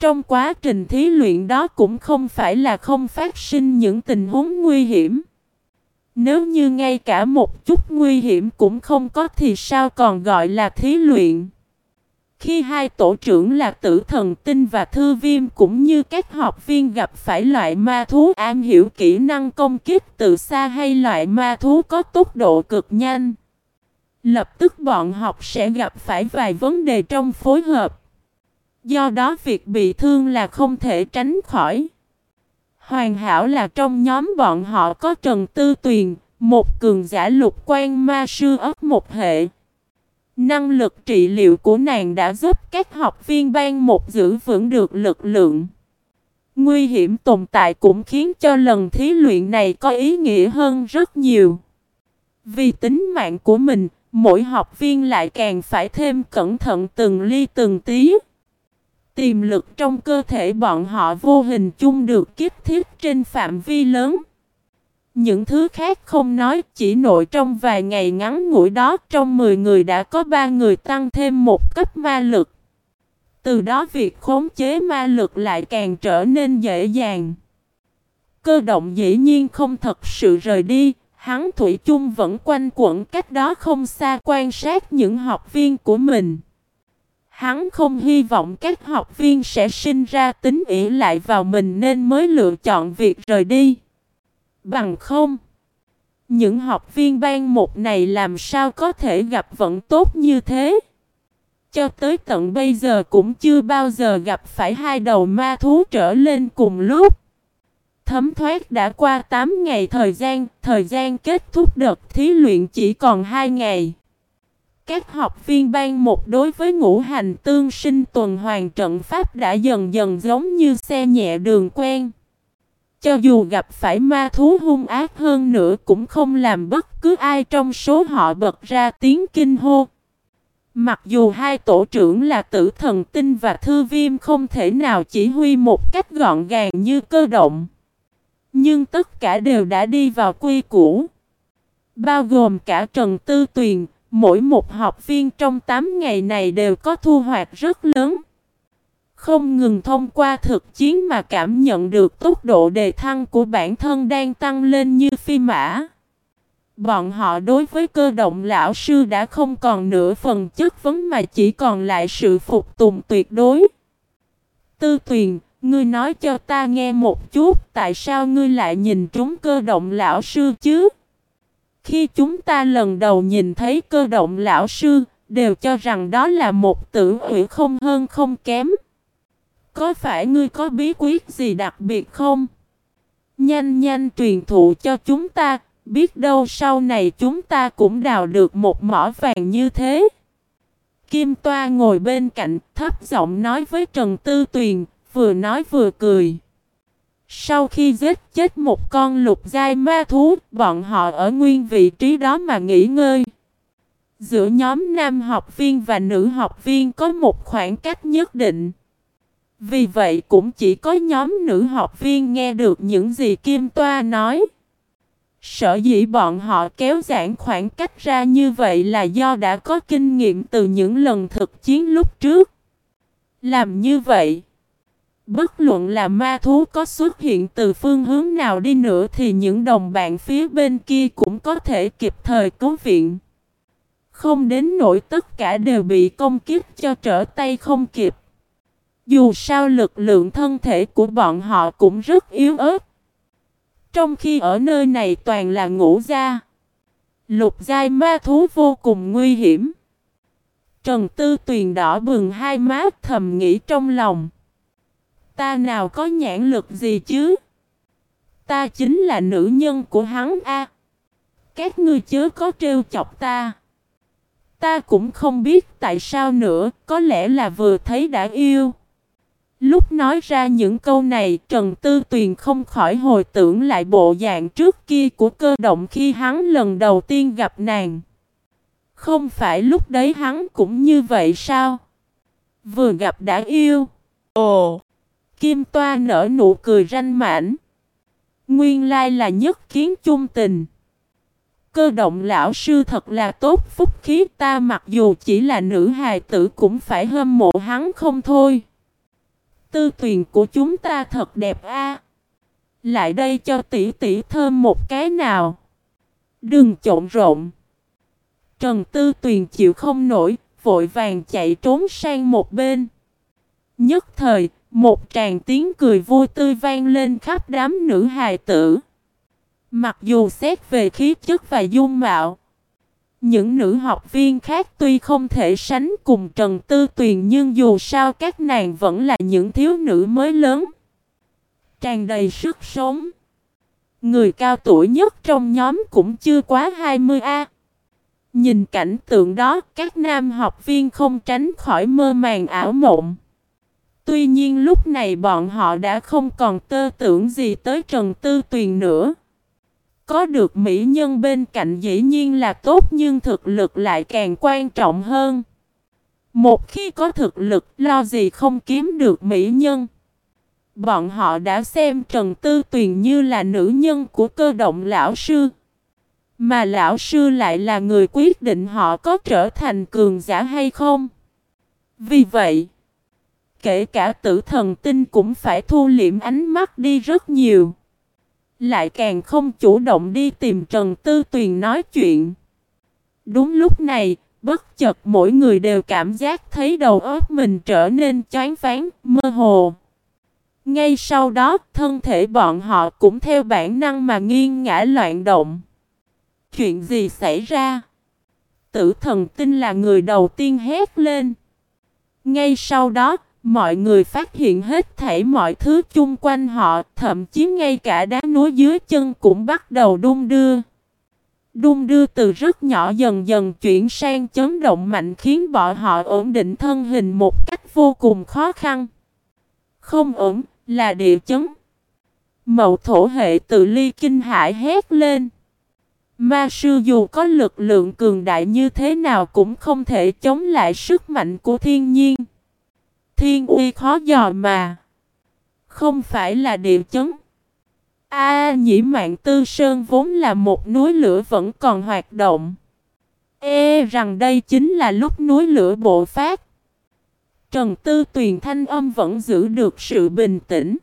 Trong quá trình thí luyện đó cũng không phải là không phát sinh những tình huống nguy hiểm. Nếu như ngay cả một chút nguy hiểm cũng không có thì sao còn gọi là thí luyện. Khi hai tổ trưởng là tử thần tinh và thư viêm cũng như các học viên gặp phải loại ma thú am hiểu kỹ năng công kích từ xa hay loại ma thú có tốc độ cực nhanh. Lập tức bọn học sẽ gặp phải vài vấn đề trong phối hợp. Do đó việc bị thương là không thể tránh khỏi. Hoàn hảo là trong nhóm bọn họ có Trần Tư Tuyền, một cường giả lục quan ma sư ấp một hệ. Năng lực trị liệu của nàng đã giúp các học viên ban một giữ vững được lực lượng. Nguy hiểm tồn tại cũng khiến cho lần thí luyện này có ý nghĩa hơn rất nhiều. Vì tính mạng của mình, mỗi học viên lại càng phải thêm cẩn thận từng ly từng tí. Tiềm lực trong cơ thể bọn họ vô hình chung được kiếp thiết trên phạm vi lớn. Những thứ khác không nói, chỉ nội trong vài ngày ngắn ngủi đó, trong 10 người đã có 3 người tăng thêm một cấp ma lực. Từ đó việc khống chế ma lực lại càng trở nên dễ dàng. Cơ động dĩ nhiên không thật sự rời đi, hắn Thủy chung vẫn quanh quẩn cách đó không xa quan sát những học viên của mình. Hắn không hy vọng các học viên sẽ sinh ra tính ỷ lại vào mình nên mới lựa chọn việc rời đi. Bằng không, những học viên ban một này làm sao có thể gặp vận tốt như thế? Cho tới tận bây giờ cũng chưa bao giờ gặp phải hai đầu ma thú trở lên cùng lúc. Thấm thoát đã qua 8 ngày thời gian, thời gian kết thúc đợt thí luyện chỉ còn 2 ngày. Các học viên ban một đối với ngũ hành tương sinh tuần hoàn trận pháp đã dần dần giống như xe nhẹ đường quen. Cho dù gặp phải ma thú hung ác hơn nữa cũng không làm bất cứ ai trong số họ bật ra tiếng kinh hô. Mặc dù hai tổ trưởng là tử thần tinh và thư viêm không thể nào chỉ huy một cách gọn gàng như cơ động. Nhưng tất cả đều đã đi vào quy củ. Bao gồm cả Trần Tư Tuyền, mỗi một học viên trong 8 ngày này đều có thu hoạch rất lớn. Không ngừng thông qua thực chiến mà cảm nhận được tốc độ đề thăng của bản thân đang tăng lên như phi mã. Bọn họ đối với cơ động lão sư đã không còn nửa phần chất vấn mà chỉ còn lại sự phục tùng tuyệt đối. Tư tuyền, ngươi nói cho ta nghe một chút tại sao ngươi lại nhìn trúng cơ động lão sư chứ? Khi chúng ta lần đầu nhìn thấy cơ động lão sư, đều cho rằng đó là một tử ủy không hơn không kém. Có phải ngươi có bí quyết gì đặc biệt không? Nhanh nhanh truyền thụ cho chúng ta, biết đâu sau này chúng ta cũng đào được một mỏ vàng như thế. Kim Toa ngồi bên cạnh, thấp giọng nói với Trần Tư Tuyền, vừa nói vừa cười. Sau khi giết chết một con lục giai ma thú, bọn họ ở nguyên vị trí đó mà nghỉ ngơi. Giữa nhóm nam học viên và nữ học viên có một khoảng cách nhất định. Vì vậy cũng chỉ có nhóm nữ học viên nghe được những gì Kim Toa nói. Sở dĩ bọn họ kéo giãn khoảng cách ra như vậy là do đã có kinh nghiệm từ những lần thực chiến lúc trước. Làm như vậy, bất luận là ma thú có xuất hiện từ phương hướng nào đi nữa thì những đồng bạn phía bên kia cũng có thể kịp thời cứu viện. Không đến nỗi tất cả đều bị công kiếp cho trở tay không kịp. Dù sao lực lượng thân thể của bọn họ cũng rất yếu ớt. Trong khi ở nơi này toàn là ngũ gia. Lục giai ma thú vô cùng nguy hiểm. Trần Tư Tuyền đỏ bừng hai má thầm nghĩ trong lòng. Ta nào có nhãn lực gì chứ? Ta chính là nữ nhân của hắn a. Các ngươi chớ có trêu chọc ta. Ta cũng không biết tại sao nữa, có lẽ là vừa thấy đã yêu. Lúc nói ra những câu này Trần Tư Tuyền không khỏi hồi tưởng lại bộ dạng trước kia của cơ động khi hắn lần đầu tiên gặp nàng. Không phải lúc đấy hắn cũng như vậy sao? Vừa gặp đã yêu. Ồ! Kim Toa nở nụ cười ranh mãnh. Nguyên lai là nhất kiến chung tình. Cơ động lão sư thật là tốt phúc khí ta mặc dù chỉ là nữ hài tử cũng phải hâm mộ hắn không thôi. Tư tuyền của chúng ta thật đẹp a. Lại đây cho tỷ tỷ thơm một cái nào. Đừng trộn rộn. Trần Tư Tuyền chịu không nổi, vội vàng chạy trốn sang một bên. Nhất thời, một tràng tiếng cười vui tươi vang lên khắp đám nữ hài tử. Mặc dù xét về khí chất và dung mạo, những nữ học viên khác tuy không thể sánh cùng Trần Tư Tuyền nhưng dù sao các nàng vẫn là những thiếu nữ mới lớn. Tràn đầy sức sống. Người cao tuổi nhất trong nhóm cũng chưa quá 20A. Nhìn cảnh tượng đó, các nam học viên không tránh khỏi mơ màng ảo mộng. Tuy nhiên lúc này bọn họ đã không còn tơ tưởng gì tới Trần Tư Tuyền nữa. Có được mỹ nhân bên cạnh dĩ nhiên là tốt nhưng thực lực lại càng quan trọng hơn. Một khi có thực lực lo gì không kiếm được mỹ nhân. Bọn họ đã xem Trần Tư Tuyền như là nữ nhân của cơ động lão sư. Mà lão sư lại là người quyết định họ có trở thành cường giả hay không. Vì vậy, kể cả tử thần tinh cũng phải thu liệm ánh mắt đi rất nhiều. Lại càng không chủ động đi tìm Trần Tư Tuyền nói chuyện. Đúng lúc này, bất chợt mỗi người đều cảm giác thấy đầu óc mình trở nên choáng váng, mơ hồ. Ngay sau đó, thân thể bọn họ cũng theo bản năng mà nghiêng ngã loạn động. Chuyện gì xảy ra? Tử thần tinh là người đầu tiên hét lên. Ngay sau đó, mọi người phát hiện hết thảy mọi thứ chung quanh họ, thậm chí ngay cả đá núi dưới chân cũng bắt đầu đung đưa. Đung đưa từ rất nhỏ dần dần chuyển sang chấn động mạnh khiến bọn họ ổn định thân hình một cách vô cùng khó khăn. Không ổn, là địa chấn. Mậu thổ hệ tự ly kinh hải hét lên. Ma sư dù có lực lượng cường đại như thế nào cũng không thể chống lại sức mạnh của thiên nhiên. Thiên uy khó dò mà. Không phải là địa chấn. A, nhĩ mạng tư sơn vốn là một núi lửa vẫn còn hoạt động. E rằng đây chính là lúc núi lửa bộ phát. Trần Tư Tuyền thanh âm vẫn giữ được sự bình tĩnh.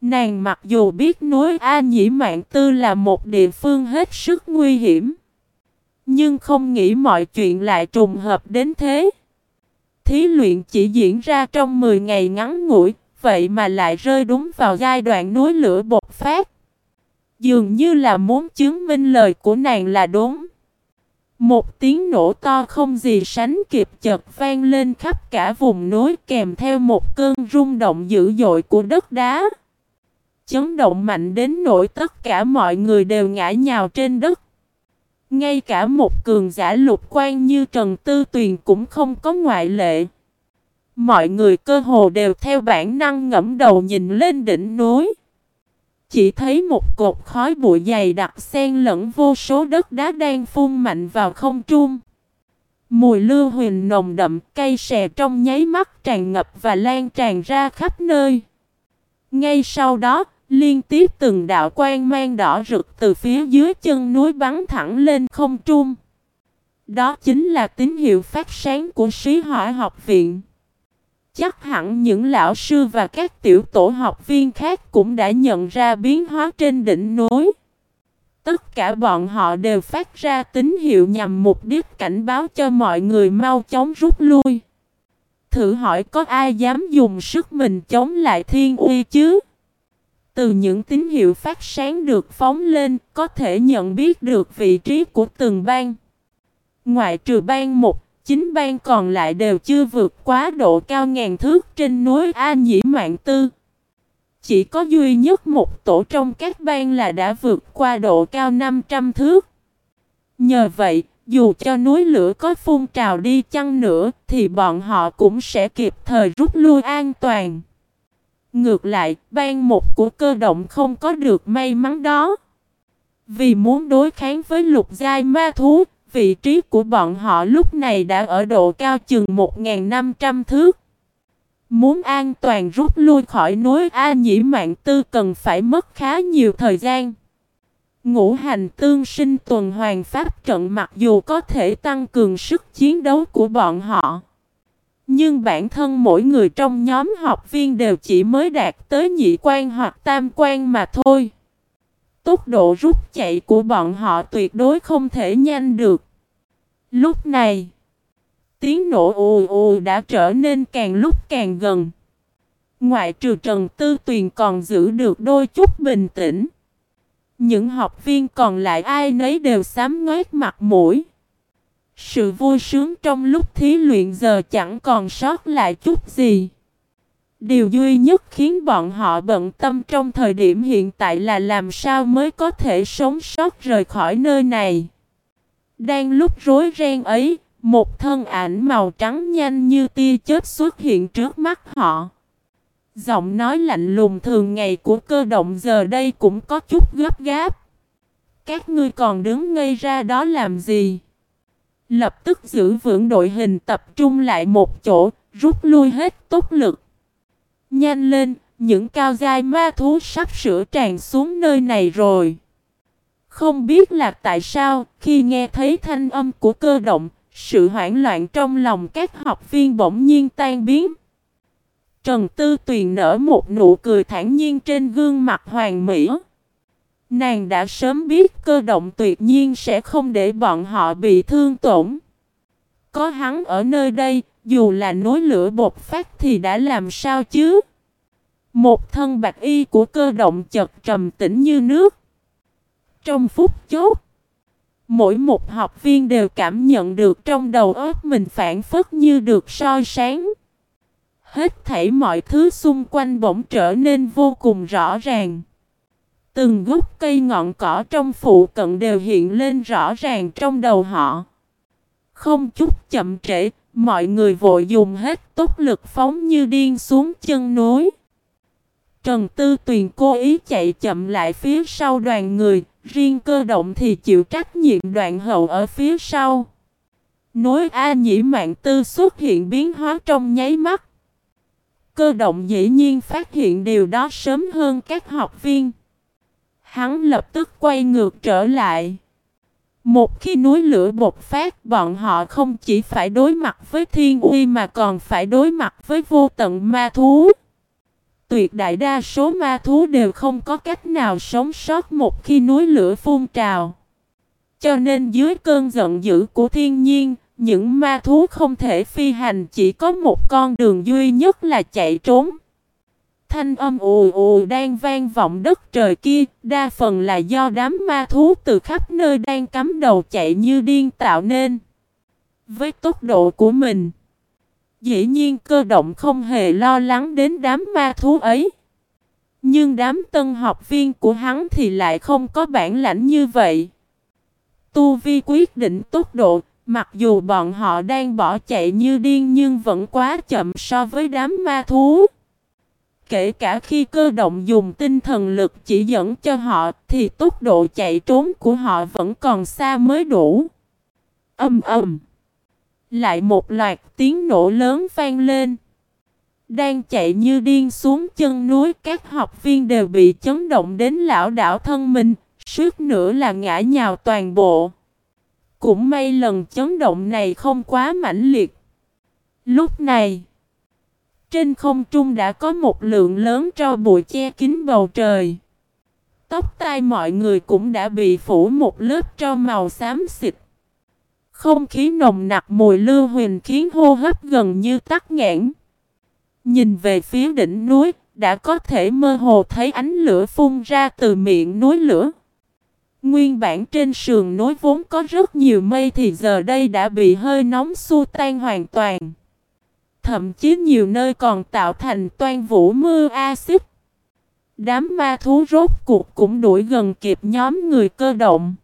Nàng mặc dù biết núi A, Nhĩ Mạng Tư là một địa phương hết sức nguy hiểm. Nhưng không nghĩ mọi chuyện lại trùng hợp đến thế. Thí luyện chỉ diễn ra trong 10 ngày ngắn ngủi, vậy mà lại rơi đúng vào giai đoạn núi lửa bột phát. Dường như là muốn chứng minh lời của nàng là đúng. Một tiếng nổ to không gì sánh kịp chợt vang lên khắp cả vùng núi kèm theo một cơn rung động dữ dội của đất đá. Chấn động mạnh đến nỗi tất cả mọi người đều ngã nhào trên đất. Ngay cả một cường giả lục quan như Trần Tư Tuyền cũng không có ngoại lệ. Mọi người cơ hồ đều theo bản năng ngẫm đầu nhìn lên đỉnh núi. Chỉ thấy một cột khói bụi dày đặc xen lẫn vô số đất đá đang phun mạnh vào không trung. Mùi lưu huyền nồng đậm cây xè trong nháy mắt tràn ngập và lan tràn ra khắp nơi. Ngay sau đó, liên tiếp từng đạo quang mang đỏ rực từ phía dưới chân núi bắn thẳng lên không trung. Đó chính là tín hiệu phát sáng của sĩ hỏa học viện. Chắc hẳn những lão sư và các tiểu tổ học viên khác cũng đã nhận ra biến hóa trên đỉnh núi. Tất cả bọn họ đều phát ra tín hiệu nhằm mục đích cảnh báo cho mọi người mau chóng rút lui. Thử hỏi có ai dám dùng sức mình chống lại thiên uy chứ? Từ những tín hiệu phát sáng được phóng lên, có thể nhận biết được vị trí của từng bang. Ngoại trừ bang một, chính bang còn lại đều chưa vượt quá độ cao ngàn thước trên núi A Nhĩ Mạng Tư. Chỉ có duy nhất một tổ trong các bang là đã vượt qua độ cao 500 thước. Nhờ vậy, dù cho núi lửa có phun trào đi chăng nữa, thì bọn họ cũng sẽ kịp thời rút lui an toàn. Ngược lại, ban một của cơ động không có được may mắn đó. Vì muốn đối kháng với lục giai ma thú, vị trí của bọn họ lúc này đã ở độ cao chừng 1.500 thước. Muốn an toàn rút lui khỏi núi A Nhĩ Mạng Tư cần phải mất khá nhiều thời gian. Ngũ hành tương sinh tuần hoàn pháp trận mặc dù có thể tăng cường sức chiến đấu của bọn họ. Nhưng bản thân mỗi người trong nhóm học viên đều chỉ mới đạt tới nhị quan hoặc tam quan mà thôi. Tốc độ rút chạy của bọn họ tuyệt đối không thể nhanh được. Lúc này, tiếng nổ ù ù đã trở nên càng lúc càng gần. Ngoại trừ Trần Tư Tuyền còn giữ được đôi chút bình tĩnh. Những học viên còn lại ai nấy đều xám ngoét mặt mũi. Sự vui sướng trong lúc thí luyện giờ chẳng còn sót lại chút gì. Điều duy nhất khiến bọn họ bận tâm trong thời điểm hiện tại là làm sao mới có thể sống sót rời khỏi nơi này. Đang lúc rối ren ấy, một thân ảnh màu trắng nhanh như tia chớp xuất hiện trước mắt họ. Giọng nói lạnh lùng thường ngày của cơ động giờ đây cũng có chút gấp gáp. Các ngươi còn đứng ngây ra đó làm gì? Lập tức giữ vững đội hình tập trung lại một chỗ, rút lui hết tốc lực. Nhanh lên, những cao giai ma thú sắp sửa tràn xuống nơi này rồi. Không biết là tại sao, khi nghe thấy thanh âm của cơ động, sự hoảng loạn trong lòng các học viên bỗng nhiên tan biến. Trần Tư Tuyền nở một nụ cười thản nhiên trên gương mặt hoàng mỹ. Nàng đã sớm biết cơ động tuyệt nhiên sẽ không để bọn họ bị thương tổn. Có hắn ở nơi đây, dù là nối lửa bột phát thì đã làm sao chứ? Một thân bạc y của cơ động chật trầm tĩnh như nước. Trong phút chốt, mỗi một học viên đều cảm nhận được trong đầu óc mình phản phất như được soi sáng. Hết thảy mọi thứ xung quanh bỗng trở nên vô cùng rõ ràng. Từng gốc cây ngọn cỏ trong phụ cận đều hiện lên rõ ràng trong đầu họ. Không chút chậm trễ, mọi người vội dùng hết tốc lực phóng như điên xuống chân núi. Trần Tư Tuyền cố ý chạy chậm lại phía sau đoàn người, riêng cơ động thì chịu trách nhiệm đoạn hậu ở phía sau. Nối A Nhĩ Mạng Tư xuất hiện biến hóa trong nháy mắt. Cơ động dĩ nhiên phát hiện điều đó sớm hơn các học viên. Hắn lập tức quay ngược trở lại. Một khi núi lửa bột phát, bọn họ không chỉ phải đối mặt với thiên uy mà còn phải đối mặt với vô tận ma thú. Tuyệt đại đa số ma thú đều không có cách nào sống sót một khi núi lửa phun trào. Cho nên dưới cơn giận dữ của thiên nhiên, những ma thú không thể phi hành chỉ có một con đường duy nhất là chạy trốn. Thanh âm ù ù đang vang vọng đất trời kia, đa phần là do đám ma thú từ khắp nơi đang cắm đầu chạy như điên tạo nên. Với tốc độ của mình, dĩ nhiên cơ động không hề lo lắng đến đám ma thú ấy. Nhưng đám tân học viên của hắn thì lại không có bản lãnh như vậy. Tu Vi quyết định tốc độ, mặc dù bọn họ đang bỏ chạy như điên nhưng vẫn quá chậm so với đám ma thú. Kể cả khi cơ động dùng tinh thần lực chỉ dẫn cho họ thì tốc độ chạy trốn của họ vẫn còn xa mới đủ. Âm ầm. Lại một loạt tiếng nổ lớn vang lên. Đang chạy như điên xuống chân núi các học viên đều bị chấn động đến lão đảo thân mình, suốt nữa là ngã nhào toàn bộ. Cũng may lần chấn động này không quá mãnh liệt. Lúc này, trên không trung đã có một lượng lớn tro bụi che kín bầu trời. Tóc tai mọi người cũng đã bị phủ một lớp tro màu xám xịt. Không khí nồng nặc mùi lưu huyền khiến hô hấp gần như tắc nghẽn. Nhìn về phía đỉnh núi, đã có thể mơ hồ thấy ánh lửa phun ra từ miệng núi lửa. Nguyên bản trên sườn núi vốn có rất nhiều mây thì giờ đây đã bị hơi nóng xua tan hoàn toàn. Thậm chí nhiều nơi còn tạo thành toan vũ mưa axit. Đám ma thú rốt cuộc cũng đuổi gần kịp nhóm người cơ động.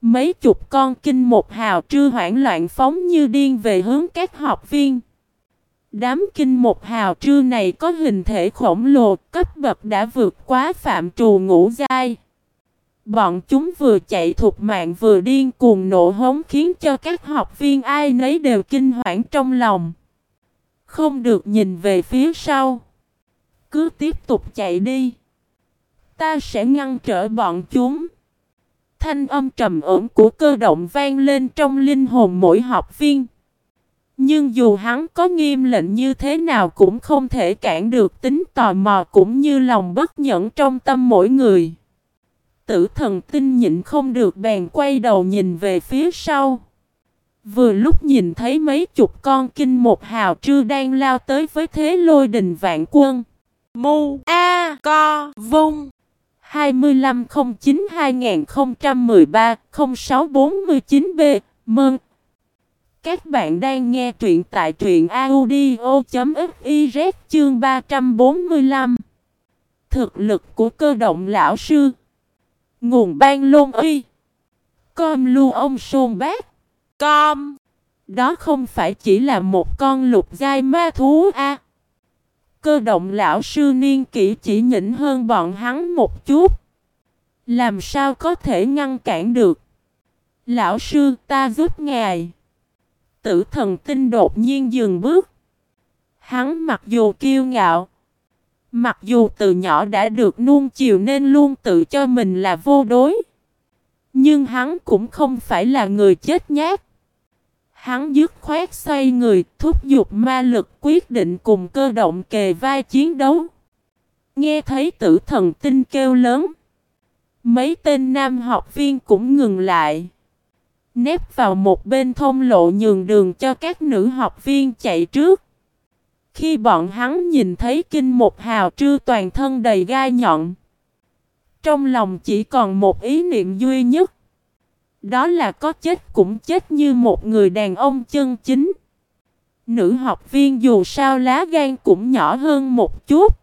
Mấy chục con kinh một hào trư hoảng loạn phóng như điên về hướng các học viên. Đám kinh một hào trư này có hình thể khổng lồ, cấp bậc đã vượt quá phạm trù ngũ giai. Bọn chúng vừa chạy thuộc mạng vừa điên cuồng nổ hống khiến cho các học viên ai nấy đều kinh hoảng trong lòng. Không được nhìn về phía sau. Cứ tiếp tục chạy đi. Ta sẽ ngăn trở bọn chúng. Thanh âm trầm ổn của cơ động vang lên trong linh hồn mỗi học viên. Nhưng dù hắn có nghiêm lệnh như thế nào cũng không thể cản được tính tò mò cũng như lòng bất nhẫn trong tâm mỗi người. Tử thần tinh nhịn không được bèn quay đầu nhìn về phía sau. Vừa lúc nhìn thấy mấy chục con kinh một hào trư đang lao tới với thế lôi đình vạn quân. Mu A Co Vung. 2509-2013-0649B Mơn Các bạn đang nghe truyện tại truyện audio.fiz chương 345 Thực lực của cơ động lão sư. Nguồn ban lôn uy Com lưu ông sôn bác. Com Đó không phải chỉ là một con lục giai ma thú a Cơ động lão sư niên kỷ chỉ nhỉnh hơn bọn hắn một chút. Làm sao có thể ngăn cản được? Lão sư, ta giúp ngài. Tử thần tinh đột nhiên dừng bước. Hắn mặc dù kiêu ngạo. Mặc dù từ nhỏ đã được nuông chiều nên luôn tự cho mình là vô đối. Nhưng hắn cũng không phải là người chết nhát. Hắn dứt khoát xoay người, thúc giục ma lực quyết định cùng cơ động kề vai chiến đấu. Nghe thấy tử thần tinh kêu lớn. Mấy tên nam học viên cũng ngừng lại. Nép vào một bên thông lộ nhường đường cho các nữ học viên chạy trước. Khi bọn hắn nhìn thấy kinh một hào trư toàn thân đầy gai nhọn. Trong lòng chỉ còn một ý niệm duy nhất. Đó là có chết cũng chết như một người đàn ông chân chính. Nữ học viên dù sao lá gan cũng nhỏ hơn một chút.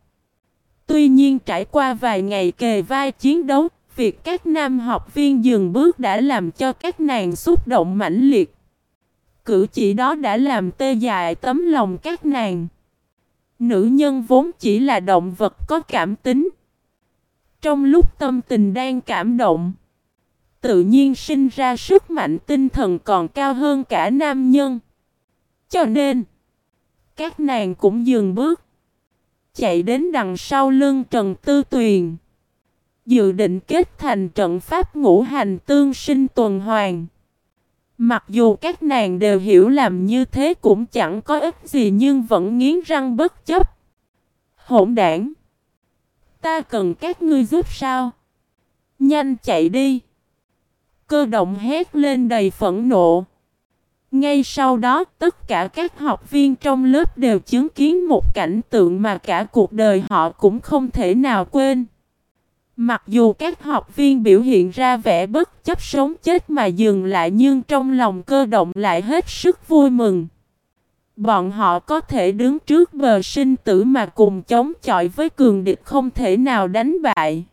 Tuy nhiên trải qua vài ngày kề vai chiến đấu, việc các nam học viên dừng bước đã làm cho các nàng xúc động mãnh liệt. Cử chỉ đó đã làm tê dại tấm lòng các nàng. Nữ nhân vốn chỉ là động vật có cảm tính. Trong lúc tâm tình đang cảm động, tự nhiên sinh ra sức mạnh tinh thần còn cao hơn cả nam nhân. Cho nên, các nàng cũng dừng bước, chạy đến đằng sau lưng Trần Tư Tuyền. Dự định kết thành trận pháp ngũ hành tương sinh tuần hoàn. Mặc dù các nàng đều hiểu làm như thế cũng chẳng có ích gì nhưng vẫn nghiến răng bất chấp. Hỗn đảng! Ta cần các ngươi giúp sao? Nhanh chạy đi! Cơ động hét lên đầy phẫn nộ. Ngay sau đó, tất cả các học viên trong lớp đều chứng kiến một cảnh tượng mà cả cuộc đời họ cũng không thể nào quên. Mặc dù các học viên biểu hiện ra vẻ bất chấp sống chết mà dừng lại nhưng trong lòng cơ động lại hết sức vui mừng. Bọn họ có thể đứng trước bờ sinh tử mà cùng chống chọi với cường địch không thể nào đánh bại.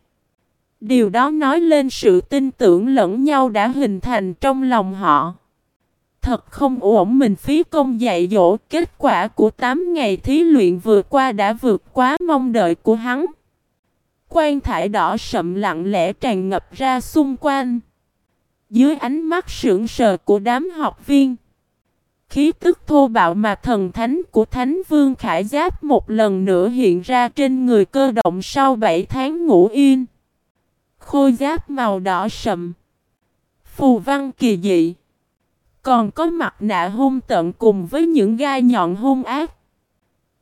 Điều đó nói lên sự tin tưởng lẫn nhau đã hình thành trong lòng họ. Thật không ổn mình phí công dạy dỗ, kết quả của 8 ngày thí luyện vừa qua đã vượt quá mong đợi của hắn. Quan thải đỏ sậm lặng lẽ tràn ngập ra xung quanh. Dưới ánh mắt sững sờ của đám học viên. Khí tức thô bạo mà thần thánh của Thánh Vương Khải Giáp một lần nữa hiện ra trên người cơ động sau 7 tháng ngủ yên. Khôi giáp màu đỏ sậm. Phù văn kỳ dị. Còn có mặt nạ hung tận cùng với những gai nhọn hung ác.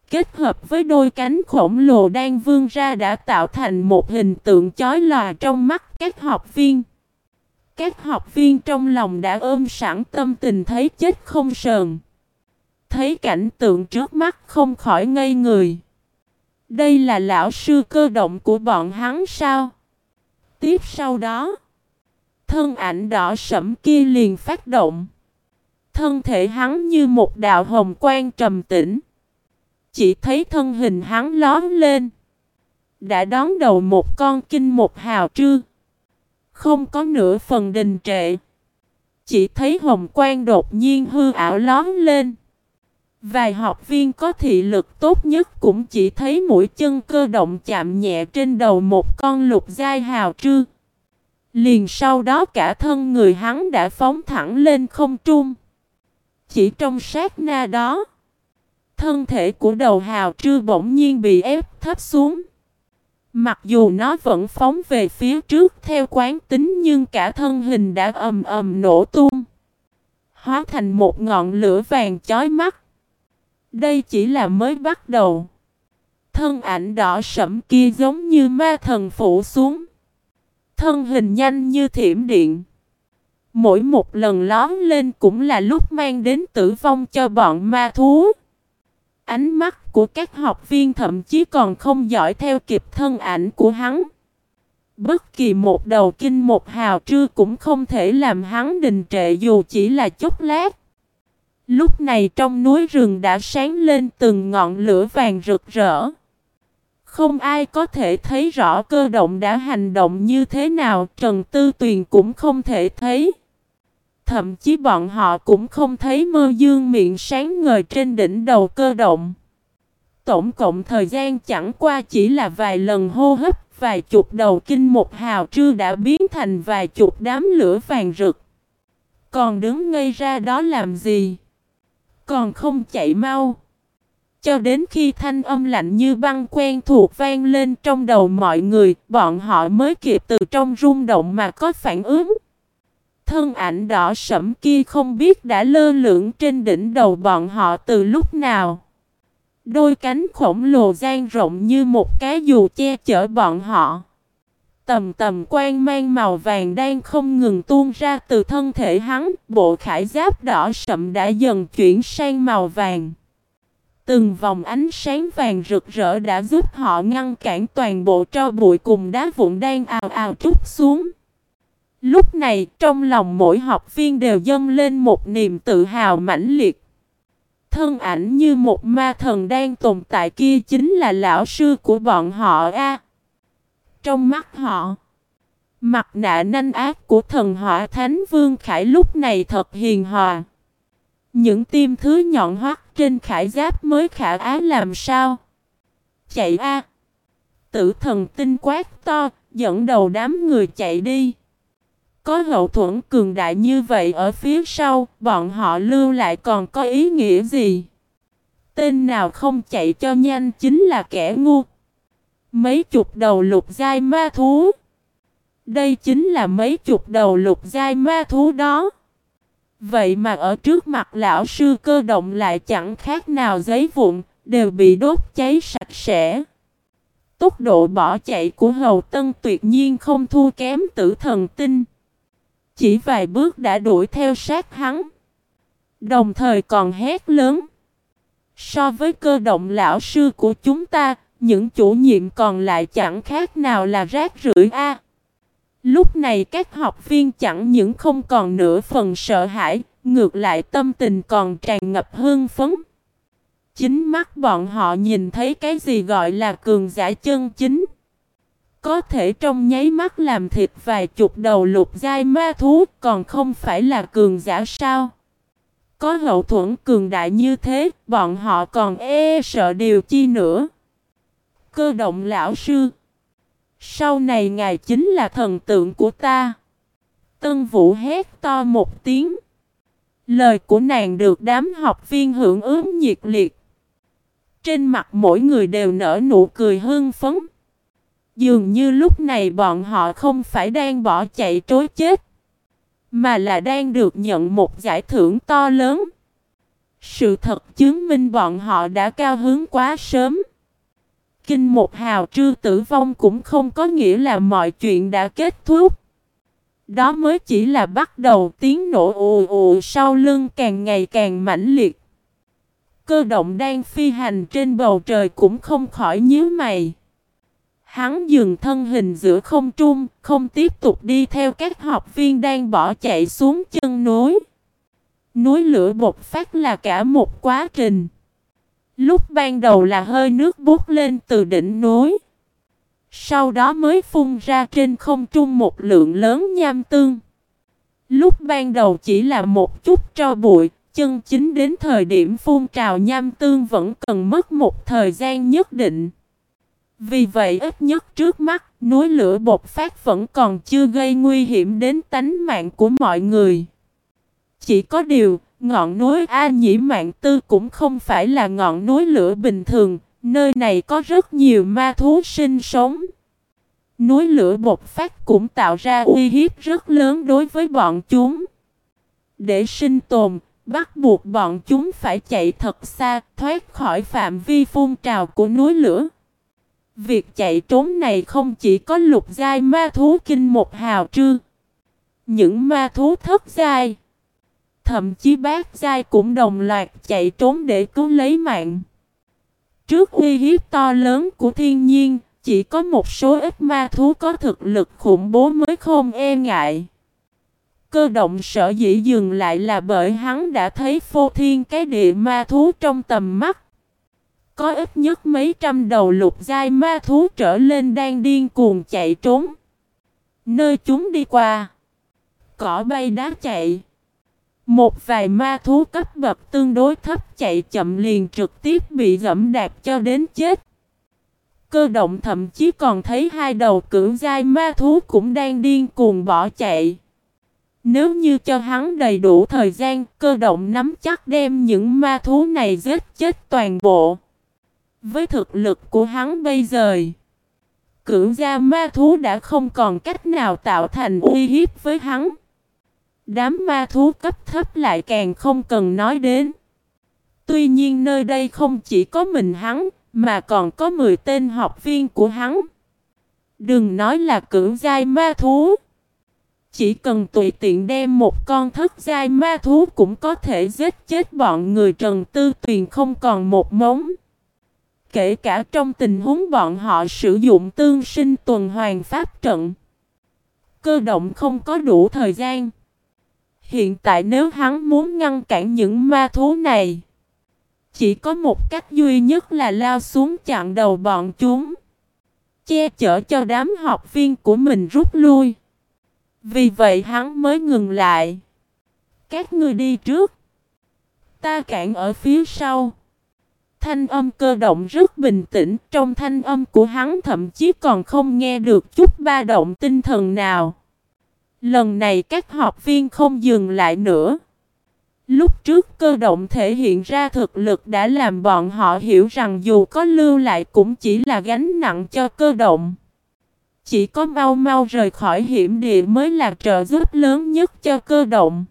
Kết hợp với đôi cánh khổng lồ đang vươn ra đã tạo thành một hình tượng chói lòa trong mắt các học viên. Các học viên trong lòng đã ôm sẵn tâm tình thấy chết không sờn. Thấy cảnh tượng trước mắt không khỏi ngây người. Đây là lão sư cơ động của bọn hắn sao? Tiếp sau đó, thân ảnh đỏ sẫm kia liền phát động. Thân thể hắn như một đạo hồng quang trầm tĩnh. Chỉ thấy thân hình hắn lón lên. Đã đón đầu một con kinh một hào trư. Không có nửa phần đình trệ. Chỉ thấy hồng quang đột nhiên hư ảo lón lên. Vài học viên có thị lực tốt nhất cũng chỉ thấy mũi chân cơ động chạm nhẹ trên đầu một con lục giai hào trư. Liền sau đó cả thân người hắn đã phóng thẳng lên không trung. Chỉ trong sát na đó, thân thể của đầu hào trư bỗng nhiên bị ép thấp xuống. Mặc dù nó vẫn phóng về phía trước theo quán tính nhưng cả thân hình đã ầm ầm nổ tung. hóa thành một ngọn lửa vàng chói mắt. Đây chỉ là mới bắt đầu. Thân ảnh đỏ sẫm kia giống như ma thần phủ xuống. Thân hình nhanh như thiểm điện. Mỗi một lần lón lên cũng là lúc mang đến tử vong cho bọn ma thú. Ánh mắt của các học viên thậm chí còn không dõi theo kịp thân ảnh của hắn. Bất kỳ một đầu kinh một hào trư cũng không thể làm hắn đình trệ dù chỉ là chút lát. Lúc này trong núi rừng đã sáng lên từng ngọn lửa vàng rực rỡ. Không ai có thể thấy rõ cơ động đã hành động như thế nào, Trần Tư Tuyền cũng không thể thấy. Thậm chí bọn họ cũng không thấy mơ dương miệng sáng ngời trên đỉnh đầu cơ động. Tổng cộng thời gian chẳng qua chỉ là vài lần hô hấp, vài chục đầu kinh một hào trư đã biến thành vài chục đám lửa vàng rực. Còn đứng ngây ra đó làm gì? Còn không chạy mau. Cho đến khi thanh âm lạnh như băng quen thuộc vang lên trong đầu mọi người, bọn họ mới kịp từ trong rung động mà có phản ứng. Thân ảnh đỏ sẫm kia không biết đã lơ lửng trên đỉnh đầu bọn họ từ lúc nào. Đôi cánh khổng lồ dang rộng như một cái dù che chở bọn họ. Tầm tầm quan mang màu vàng đang không ngừng tuôn ra từ thân thể hắn, bộ khải giáp đỏ sậm đã dần chuyển sang màu vàng. Từng vòng ánh sáng vàng rực rỡ đã giúp họ ngăn cản toàn bộ tro bụi cùng đá vụn đang ào ào trút xuống. Lúc này trong lòng mỗi học viên đều dâng lên một niềm tự hào mãnh liệt. Thân ảnh như một ma thần đang tồn tại kia chính là lão sư của bọn họ a trong mắt họ, mặt nạ nanh ác của thần hỏa thánh vương khải lúc này thật hiền hòa. Những tim thứ nhọn hoắt trên khải giáp mới khả á làm sao? Chạy a! Tử thần tinh quát to, dẫn đầu đám người chạy đi. Có hậu thuẫn cường đại như vậy ở phía sau, bọn họ lưu lại còn có ý nghĩa gì? Tên nào không chạy cho nhanh chính là kẻ ngu. Mấy chục đầu lục giai ma thú. Đây chính là mấy chục đầu lục giai ma thú đó. Vậy mà ở trước mặt lão sư cơ động lại chẳng khác nào giấy vụn, đều bị đốt cháy sạch sẽ. Tốc độ bỏ chạy của Hầu Tân tuyệt nhiên không thua kém tử thần tinh. Chỉ vài bước đã đuổi theo sát hắn. Đồng thời còn hét lớn. So với cơ động lão sư của chúng ta, những chủ nhiệm còn lại chẳng khác nào là rác rưởi a. Lúc này các học viên chẳng những không còn nửa phần sợ hãi, ngược lại tâm tình còn tràn ngập hương phấn. Chính mắt bọn họ nhìn thấy cái gì gọi là cường giả chân chính. Có thể trong nháy mắt làm thịt vài chục đầu lục giai ma thú còn không phải là cường giả sao. Có hậu thuẫn cường đại như thế, bọn họ còn e sợ điều chi nữa. Cơ động lão sư sau này ngài chính là thần tượng của ta. Tân Vũ hét to một tiếng. Lời của nàng được đám học viên hưởng ứng nhiệt liệt. Trên mặt mỗi người đều nở nụ cười hưng phấn. Dường như lúc này bọn họ không phải đang bỏ chạy trối chết. Mà là đang được nhận một giải thưởng to lớn. Sự thật chứng minh bọn họ đã cao hứng quá sớm. Kinh một hào trư tử vong cũng không có nghĩa là mọi chuyện đã kết thúc. Đó mới chỉ là bắt đầu tiếng nổ ù ù sau lưng càng ngày càng mãnh liệt. Cơ động đang phi hành trên bầu trời cũng không khỏi nhíu mày. Hắn dừng thân hình giữa không trung, không tiếp tục đi theo các học viên đang bỏ chạy xuống chân núi. Núi lửa bột phát là cả một quá trình. Lúc ban đầu là hơi nước bút lên từ đỉnh núi. Sau đó mới phun ra trên không trung một lượng lớn nham tương. Lúc ban đầu chỉ là một chút cho bụi, chân chính đến thời điểm phun trào nham tương vẫn cần mất một thời gian nhất định. Vì vậy ít nhất trước mắt, núi lửa bột phát vẫn còn chưa gây nguy hiểm đến tánh mạng của mọi người. Chỉ có điều, Ngọn núi A Nhĩ Mạng Tư cũng không phải là ngọn núi lửa bình thường, nơi này có rất nhiều ma thú sinh sống. Núi lửa bột phát cũng tạo ra uy hiếp rất lớn đối với bọn chúng. Để sinh tồn, bắt buộc bọn chúng phải chạy thật xa, thoát khỏi phạm vi phun trào của núi lửa. Việc chạy trốn này không chỉ có lục giai ma thú kinh một hào trư. Những ma thú thất giai, thậm chí bác giai cũng đồng loạt chạy trốn để cứu lấy mạng. Trước uy hiếp to lớn của thiên nhiên, chỉ có một số ít ma thú có thực lực khủng bố mới không e ngại. Cơ động sở dĩ dừng lại là bởi hắn đã thấy phô thiên cái địa ma thú trong tầm mắt. Có ít nhất mấy trăm đầu lục giai ma thú trở lên đang điên cuồng chạy trốn. Nơi chúng đi qua. Cỏ bay đá chạy. Một vài ma thú cấp bậc tương đối thấp chạy chậm liền trực tiếp bị gẫm đạp cho đến chết. Cơ động thậm chí còn thấy hai đầu cưỡng giai ma thú cũng đang điên cuồng bỏ chạy. Nếu như cho hắn đầy đủ thời gian, cơ động nắm chắc đem những ma thú này giết chết toàn bộ. Với thực lực của hắn bây giờ, cưỡng gia ma thú đã không còn cách nào tạo thành uy hiếp với hắn. Đám ma thú cấp thấp lại càng không cần nói đến. Tuy nhiên nơi đây không chỉ có mình hắn, mà còn có 10 tên học viên của hắn. Đừng nói là cưỡng giai ma thú. Chỉ cần tùy tiện đem một con thất giai ma thú cũng có thể giết chết bọn người Trần Tư Tuyền không còn một mống. Kể cả trong tình huống bọn họ sử dụng tương sinh tuần hoàn pháp trận. Cơ động không có đủ thời gian. Hiện tại nếu hắn muốn ngăn cản những ma thú này, chỉ có một cách duy nhất là lao xuống chặn đầu bọn chúng. Che chở cho đám học viên của mình rút lui. Vì vậy hắn mới ngừng lại. Các ngươi đi trước. Ta cản ở phía sau. Thanh âm cơ động rất bình tĩnh. Trong thanh âm của hắn thậm chí còn không nghe được chút ba động tinh thần nào. Lần này các học viên không dừng lại nữa. Lúc trước cơ động thể hiện ra thực lực đã làm bọn họ hiểu rằng dù có lưu lại cũng chỉ là gánh nặng cho cơ động. Chỉ có mau mau rời khỏi hiểm địa mới là trợ giúp lớn nhất cho cơ động.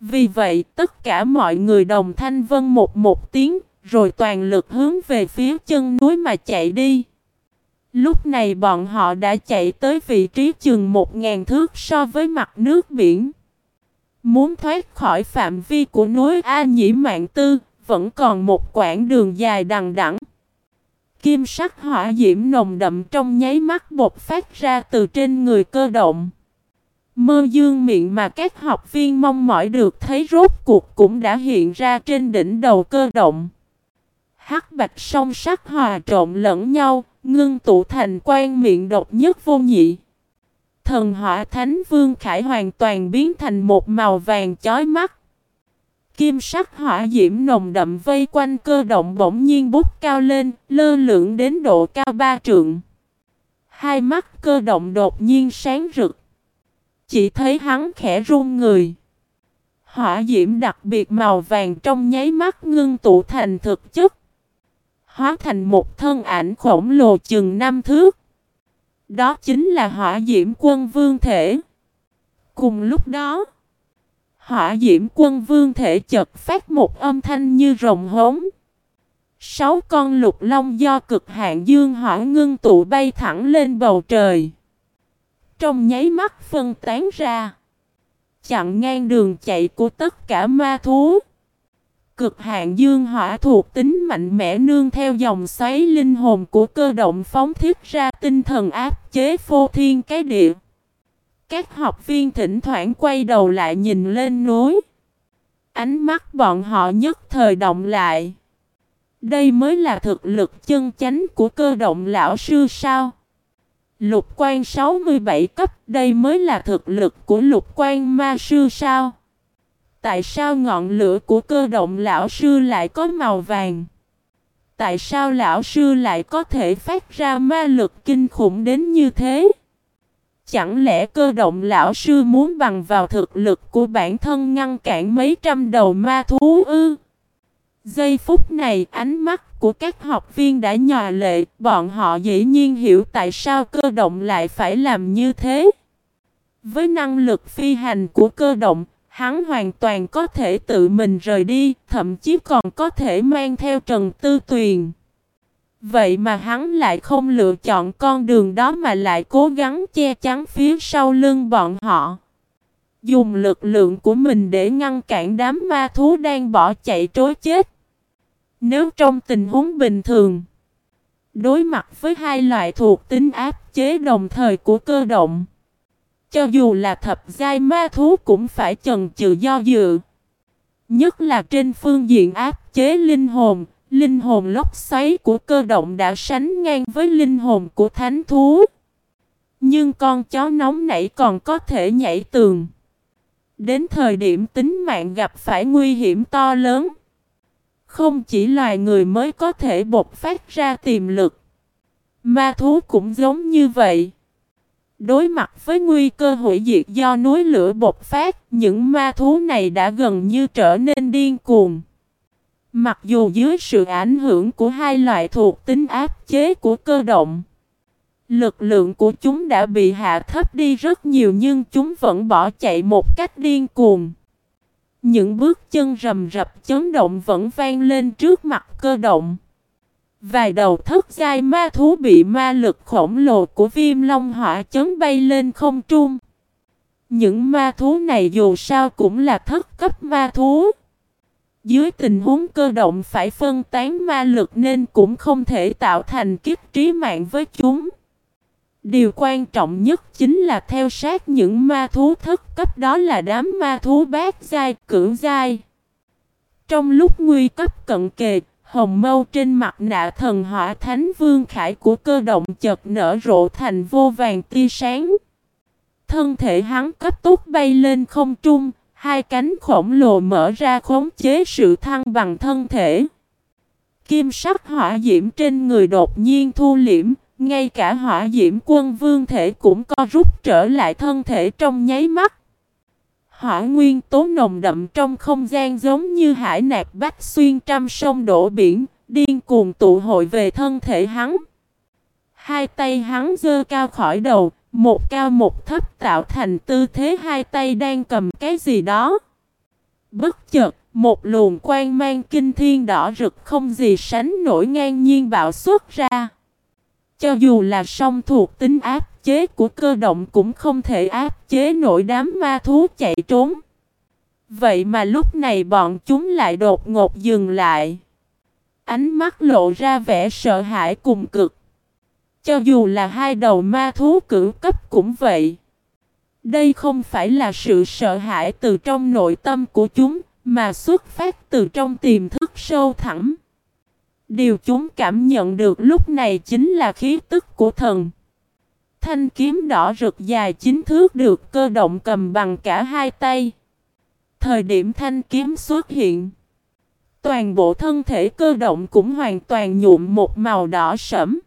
Vì vậy, tất cả mọi người đồng thanh vân một một tiếng, rồi toàn lực hướng về phía chân núi mà chạy đi. Lúc này bọn họ đã chạy tới vị trí chừng một ngàn thước so với mặt nước biển. Muốn thoát khỏi phạm vi của núi A Nhĩ Mạng Tư, vẫn còn một quãng đường dài đằng đẵng. Kim sắc hỏa diễm nồng đậm trong nháy mắt bột phát ra từ trên người cơ động. Mơ dương miệng mà các học viên mong mỏi được thấy rốt cuộc cũng đã hiện ra trên đỉnh đầu cơ động. Hắc bạch song sắc hòa trộn lẫn nhau, ngưng tụ thành quan miệng độc nhất vô nhị. Thần hỏa thánh vương khải hoàn toàn biến thành một màu vàng chói mắt. Kim sắc hỏa diễm nồng đậm vây quanh cơ động bỗng nhiên bút cao lên, lơ lửng đến độ cao ba trượng. Hai mắt cơ động đột nhiên sáng rực. Chỉ thấy hắn khẽ run người. Hỏa diễm đặc biệt màu vàng trong nháy mắt ngưng tụ thành thực chất. Hóa thành một thân ảnh khổng lồ chừng năm thước. Đó chính là hỏa diễm quân vương thể. Cùng lúc đó, hỏa diễm quân vương thể chợt phát một âm thanh như rồng hống. Sáu con lục long do cực hạn dương hỏa ngưng tụ bay thẳng lên bầu trời. Trong nháy mắt phân tán ra. Chặn ngang đường chạy của tất cả ma thú. Cực hạn dương hỏa thuộc tính mạnh mẽ nương theo dòng xoáy linh hồn của cơ động phóng thiết ra tinh thần áp chế phô thiên cái địa. Các học viên thỉnh thoảng quay đầu lại nhìn lên núi. Ánh mắt bọn họ nhất thời động lại. Đây mới là thực lực chân chánh của cơ động lão sư sao? Lục quan 67 cấp, đây mới là thực lực của lục quan ma sư sao? Tại sao ngọn lửa của cơ động lão sư lại có màu vàng? Tại sao lão sư lại có thể phát ra ma lực kinh khủng đến như thế? Chẳng lẽ cơ động lão sư muốn bằng vào thực lực của bản thân ngăn cản mấy trăm đầu ma thú ư? Giây phút này ánh mắt của các học viên đã nhòa lệ, bọn họ dĩ nhiên hiểu tại sao cơ động lại phải làm như thế. Với năng lực phi hành của cơ động, hắn hoàn toàn có thể tự mình rời đi, thậm chí còn có thể mang theo Trần Tư Tuyền. Vậy mà hắn lại không lựa chọn con đường đó mà lại cố gắng che chắn phía sau lưng bọn họ. Dùng lực lượng của mình để ngăn cản đám ma thú đang bỏ chạy trối chết. Nếu trong tình huống bình thường, đối mặt với hai loại thuộc tính áp chế đồng thời của cơ động, cho dù là thập giai ma thú cũng phải chần chừ do dự. Nhất là trên phương diện áp chế linh hồn, linh hồn lốc xoáy của cơ động đã sánh ngang với linh hồn của thánh thú. Nhưng con chó nóng nảy còn có thể nhảy tường. Đến thời điểm tính mạng gặp phải nguy hiểm to lớn. Không chỉ loài người mới có thể bộc phát ra tiềm lực. Ma thú cũng giống như vậy. Đối mặt với nguy cơ hủy diệt do núi lửa bộc phát, những ma thú này đã gần như trở nên điên cuồng. Mặc dù dưới sự ảnh hưởng của hai loại thuộc tính áp chế của cơ động, lực lượng của chúng đã bị hạ thấp đi rất nhiều nhưng chúng vẫn bỏ chạy một cách điên cuồng. Những bước chân rầm rập chấn động vẫn vang lên trước mặt cơ động. Vài đầu thất giai ma thú bị ma lực khổng lồ của viêm long hỏa chấn bay lên không trung. Những ma thú này dù sao cũng là thất cấp ma thú. Dưới tình huống cơ động phải phân tán ma lực nên cũng không thể tạo thành kiếp trí mạng với chúng. Điều quan trọng nhất chính là theo sát những ma thú thất cấp đó là đám ma thú bát giai, cửu giai. Trong lúc nguy cấp cận kề, hồng mâu trên mặt nạ thần hỏa thánh vương khải của cơ động chợt nở rộ thành vô vàng tia sáng. Thân thể hắn cấp tốc bay lên không trung, hai cánh khổng lồ mở ra khống chế sự thăng bằng thân thể. Kim sắc hỏa diễm trên người đột nhiên thu liễm, ngay cả hỏa diễm quân vương thể cũng co rút trở lại thân thể trong nháy mắt. Hỏa nguyên tố nồng đậm trong không gian giống như hải nạc bách xuyên trăm sông đổ biển, điên cuồng tụ hội về thân thể hắn. Hai tay hắn dơ cao khỏi đầu, một cao một thấp tạo thành tư thế hai tay đang cầm cái gì đó. Bất chợt, một luồng quang mang kinh thiên đỏ rực không gì sánh nổi ngang nhiên bạo xuất ra. Cho dù là song thuộc tính áp chế của cơ động cũng không thể áp chế nổi đám ma thú chạy trốn. Vậy mà lúc này bọn chúng lại đột ngột dừng lại. Ánh mắt lộ ra vẻ sợ hãi cùng cực. Cho dù là hai đầu ma thú cử cấp cũng vậy. Đây không phải là sự sợ hãi từ trong nội tâm của chúng, mà xuất phát từ trong tiềm thức sâu thẳm. Điều chúng cảm nhận được lúc này chính là khí tức của thần. Thanh kiếm đỏ rực dài chính thước được cơ động cầm bằng cả hai tay. Thời điểm thanh kiếm xuất hiện, toàn bộ thân thể cơ động cũng hoàn toàn nhuộm một màu đỏ sẫm.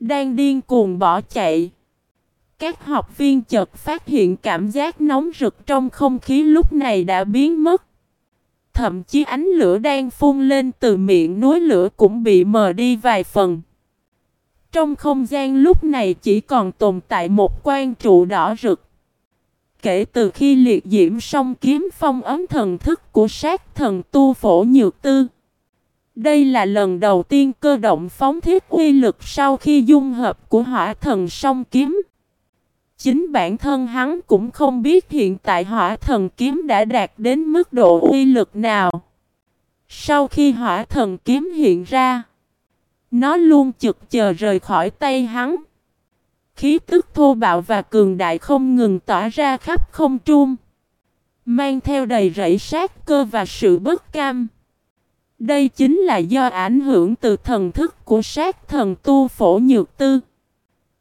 Đang điên cuồng bỏ chạy. Các học viên chợt phát hiện cảm giác nóng rực trong không khí lúc này đã biến mất. Thậm chí ánh lửa đang phun lên từ miệng núi lửa cũng bị mờ đi vài phần. Trong không gian lúc này chỉ còn tồn tại một quan trụ đỏ rực. Kể từ khi liệt diễm song kiếm phong ấm thần thức của sát thần tu phổ nhược tư. Đây là lần đầu tiên cơ động phóng thiết uy lực sau khi dung hợp của hỏa thần song kiếm. Chính bản thân hắn cũng không biết hiện tại hỏa thần kiếm đã đạt đến mức độ uy lực nào. Sau khi hỏa thần kiếm hiện ra, nó luôn chực chờ rời khỏi tay hắn. Khí tức thô bạo và cường đại không ngừng tỏa ra khắp không trung. Mang theo đầy rẫy sát cơ và sự bất cam. Đây chính là do ảnh hưởng từ thần thức của sát thần tu phổ nhược tư.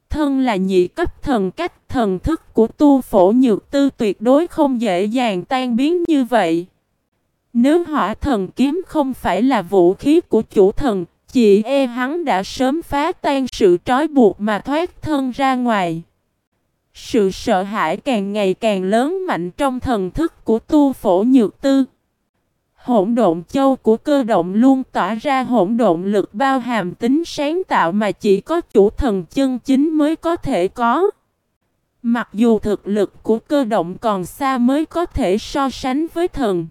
Thân là nhị cấp thần cách thần thức của tu phổ nhược tư tuyệt đối không dễ dàng tan biến như vậy. Nếu hỏa thần kiếm không phải là vũ khí của chủ thần, chị e hắn đã sớm phá tan sự trói buộc mà thoát thân ra ngoài. Sự sợ hãi càng ngày càng lớn mạnh trong thần thức của tu phổ nhược tư. Hỗn độn châu của cơ động luôn tỏa ra hỗn độn lực bao hàm tính sáng tạo mà chỉ có chủ thần chân chính mới có thể có. Mặc dù thực lực của cơ động còn xa mới có thể so sánh với thần.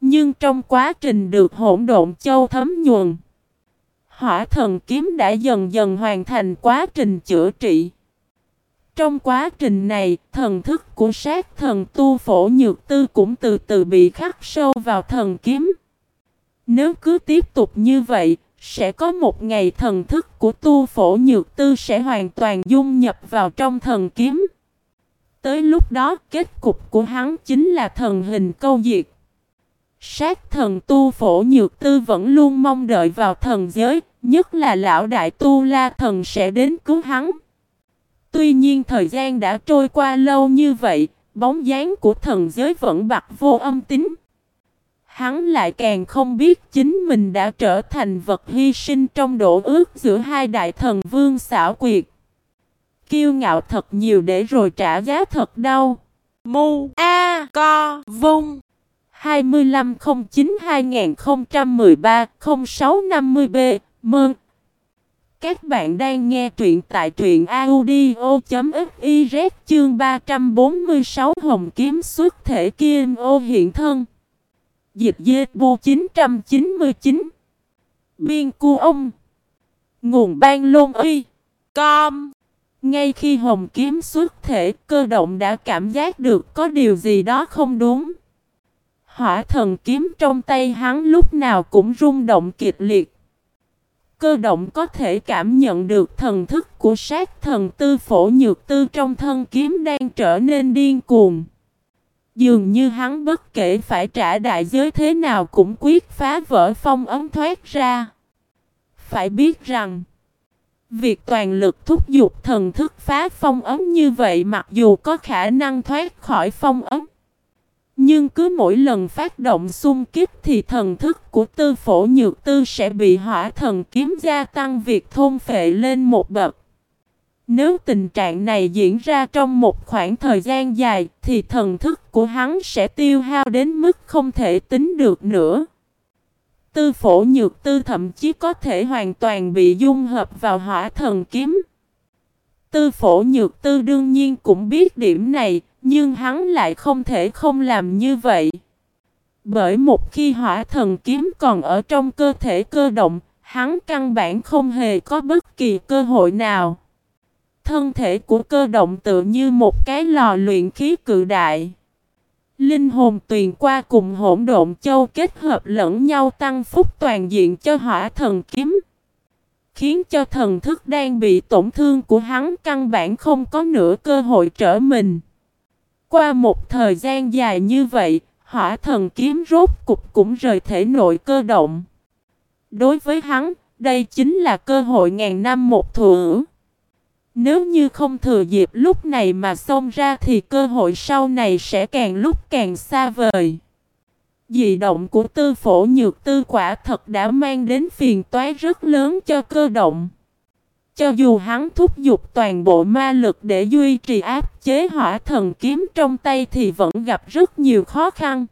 Nhưng trong quá trình được hỗn độn châu thấm nhuần, hỏa thần kiếm đã dần dần hoàn thành quá trình chữa trị. Trong quá trình này, thần thức của sát thần tu phổ nhược tư cũng từ từ bị khắc sâu vào thần kiếm. Nếu cứ tiếp tục như vậy, sẽ có một ngày thần thức của tu phổ nhược tư sẽ hoàn toàn dung nhập vào trong thần kiếm. Tới lúc đó, kết cục của hắn chính là thần hình câu diệt. Sát thần tu phổ nhược tư vẫn luôn mong đợi vào thần giới, nhất là lão đại tu la thần sẽ đến cứu hắn. Tuy nhiên thời gian đã trôi qua lâu như vậy, bóng dáng của thần giới vẫn bặt vô âm tính. Hắn lại càng không biết chính mình đã trở thành vật hy sinh trong đổ ước giữa hai đại thần vương xảo quyệt. Kiêu ngạo thật nhiều để rồi trả giá thật đau. Mu A Co Vung 2509-2013-0650B Mơn Các bạn đang nghe truyện tại truyện audio.fiz chương 346 Hồng Kiếm xuất thể kim ô hiện thân. Dịch dê bu 999 Biên cu ông. Nguồn ban lôn uy. Com. Ngay khi hồng kiếm xuất thể cơ động đã cảm giác được có điều gì đó không đúng, Hỏa thần kiếm trong tay hắn lúc nào cũng rung động kịch liệt. Cơ động có thể cảm nhận được thần thức của sát thần tư phổ nhược tư trong thân kiếm đang trở nên điên cuồng Dường như hắn bất kể phải trả đại giới thế nào cũng quyết phá vỡ phong ấm thoát ra. Phải biết rằng, việc toàn lực thúc giục thần thức phá phong ấm như vậy mặc dù có khả năng thoát khỏi phong ấm. Nhưng cứ mỗi lần phát động xung kích thì thần thức của tư phổ nhược tư sẽ bị hỏa thần kiếm gia tăng việc thôn phệ lên một bậc. Nếu tình trạng này diễn ra trong một khoảng thời gian dài thì thần thức của hắn sẽ tiêu hao đến mức không thể tính được nữa. Tư phổ nhược tư thậm chí có thể hoàn toàn bị dung hợp vào hỏa thần kiếm. Tư phổ nhược tư đương nhiên cũng biết điểm này, nhưng hắn lại không thể không làm như vậy. Bởi một khi hỏa thần kiếm còn ở trong cơ thể cơ động, hắn căn bản không hề có bất kỳ cơ hội nào. Thân thể của cơ động tự như một cái lò luyện khí cự đại. Linh hồn tuyền qua cùng hỗn độn châu kết hợp lẫn nhau tăng phúc toàn diện cho hỏa thần kiếm. Khiến cho thần thức đang bị tổn thương của hắn căn bản không có nửa cơ hội trở mình. Qua một thời gian dài như vậy, hỏa thần kiếm rốt cục cũng rời thể nội cơ động. Đối với hắn, đây chính là cơ hội ngàn năm một thử. Nếu như không thừa dịp lúc này mà xông ra thì cơ hội sau này sẽ càng lúc càng xa vời. Dị động của tư phổ nhược tư quả thật đã mang đến phiền toái rất lớn cho cơ động. Cho dù hắn thúc giục toàn bộ ma lực để duy trì áp chế hỏa thần kiếm trong tay thì vẫn gặp rất nhiều khó khăn.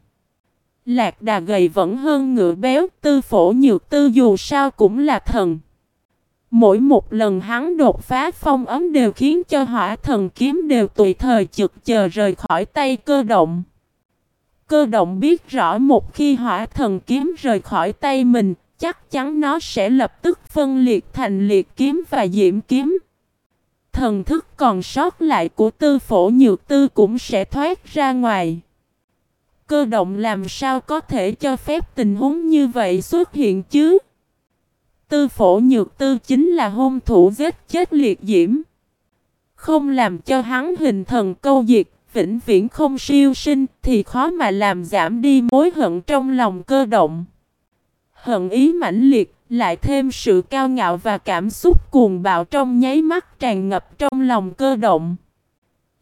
Lạc đà gầy vẫn hơn ngựa béo, tư phổ nhược tư dù sao cũng là thần. Mỗi một lần hắn đột phá phong ấm đều khiến cho hỏa thần kiếm đều tùy thời chực chờ rời khỏi tay cơ động. Cơ động biết rõ một khi hỏa thần kiếm rời khỏi tay mình, chắc chắn nó sẽ lập tức phân liệt thành liệt kiếm và diễm kiếm. Thần thức còn sót lại của tư phổ nhược tư cũng sẽ thoát ra ngoài. Cơ động làm sao có thể cho phép tình huống như vậy xuất hiện chứ? Tư phổ nhược tư chính là hung thủ giết chết liệt diễm. Không làm cho hắn hình thần câu diệt, vĩnh viễn không siêu sinh thì khó mà làm giảm đi mối hận trong lòng cơ động. Hận ý mãnh liệt, lại thêm sự cao ngạo và cảm xúc cuồng bạo trong nháy mắt tràn ngập trong lòng cơ động.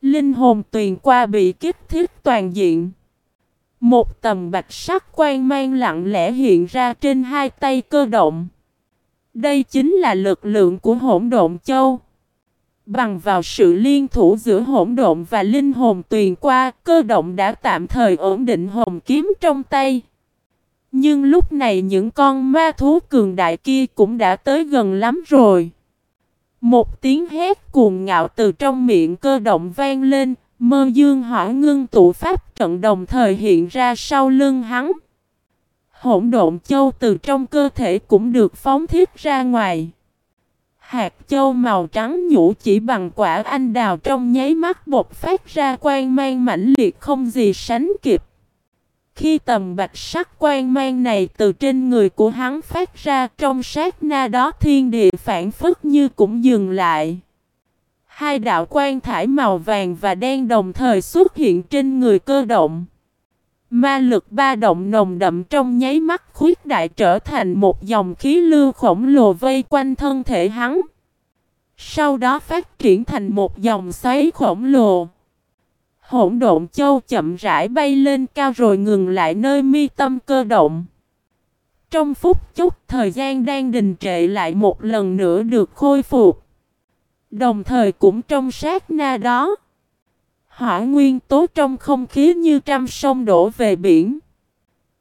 Linh hồn tuyền qua bị kích thiết toàn diện. Một tầm bạch sắc quan mang lặng lẽ hiện ra trên hai tay cơ động. Đây chính là lực lượng của hỗn độn châu. Bằng vào sự liên thủ giữa hỗn độn và linh hồn tuyền qua, cơ động đã tạm thời ổn định hồn kiếm trong tay. Nhưng lúc này những con ma thú cường đại kia cũng đã tới gần lắm rồi. Một tiếng hét cuồng ngạo từ trong miệng cơ động vang lên, mơ dương hỏa ngưng tụ pháp trận đồng thời hiện ra sau lưng hắn. Hỗn độn châu từ trong cơ thể cũng được phóng thiết ra ngoài. Hạt châu màu trắng nhũ chỉ bằng quả anh đào trong nháy mắt bột phát ra quang mang mãnh liệt không gì sánh kịp. Khi tầm bạch sắc quang mang này từ trên người của hắn phát ra, trong sát na đó thiên địa phản phức như cũng dừng lại. Hai đạo quan thải màu vàng và đen đồng thời xuất hiện trên người cơ động. Ma lực ba động nồng đậm trong nháy mắt khuyết đại trở thành một dòng khí lưu khổng lồ vây quanh thân thể hắn. Sau đó phát triển thành một dòng xoáy khổng lồ. Hỗn độn châu chậm rãi bay lên cao rồi ngừng lại nơi mi tâm cơ động. Trong phút chốc, thời gian đang đình trệ lại một lần nữa được khôi phục. Đồng thời cũng trong sát na đó. Hỏa nguyên tố trong không khí như trăm sông đổ về biển.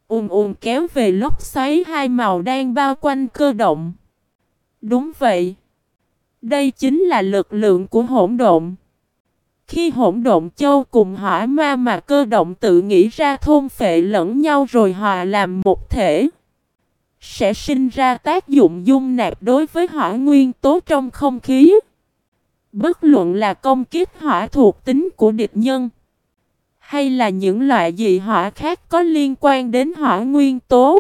Ùn ùn kéo về lốc xoáy, hai màu đang bao quanh cơ động. Đúng vậy. Đây chính là lực lượng của hỗn độn. Khi hỗn độn châu cùng hỏa ma mà cơ động tự nghĩ ra thôn phệ lẫn nhau rồi hòa làm một thể. Sẽ sinh ra tác dụng dung nạp đối với hỏa nguyên tố trong không khí. Bất luận là công kiếp hỏa thuộc tính của địch nhân. Hay là những loại dị hỏa khác có liên quan đến hỏa nguyên tố.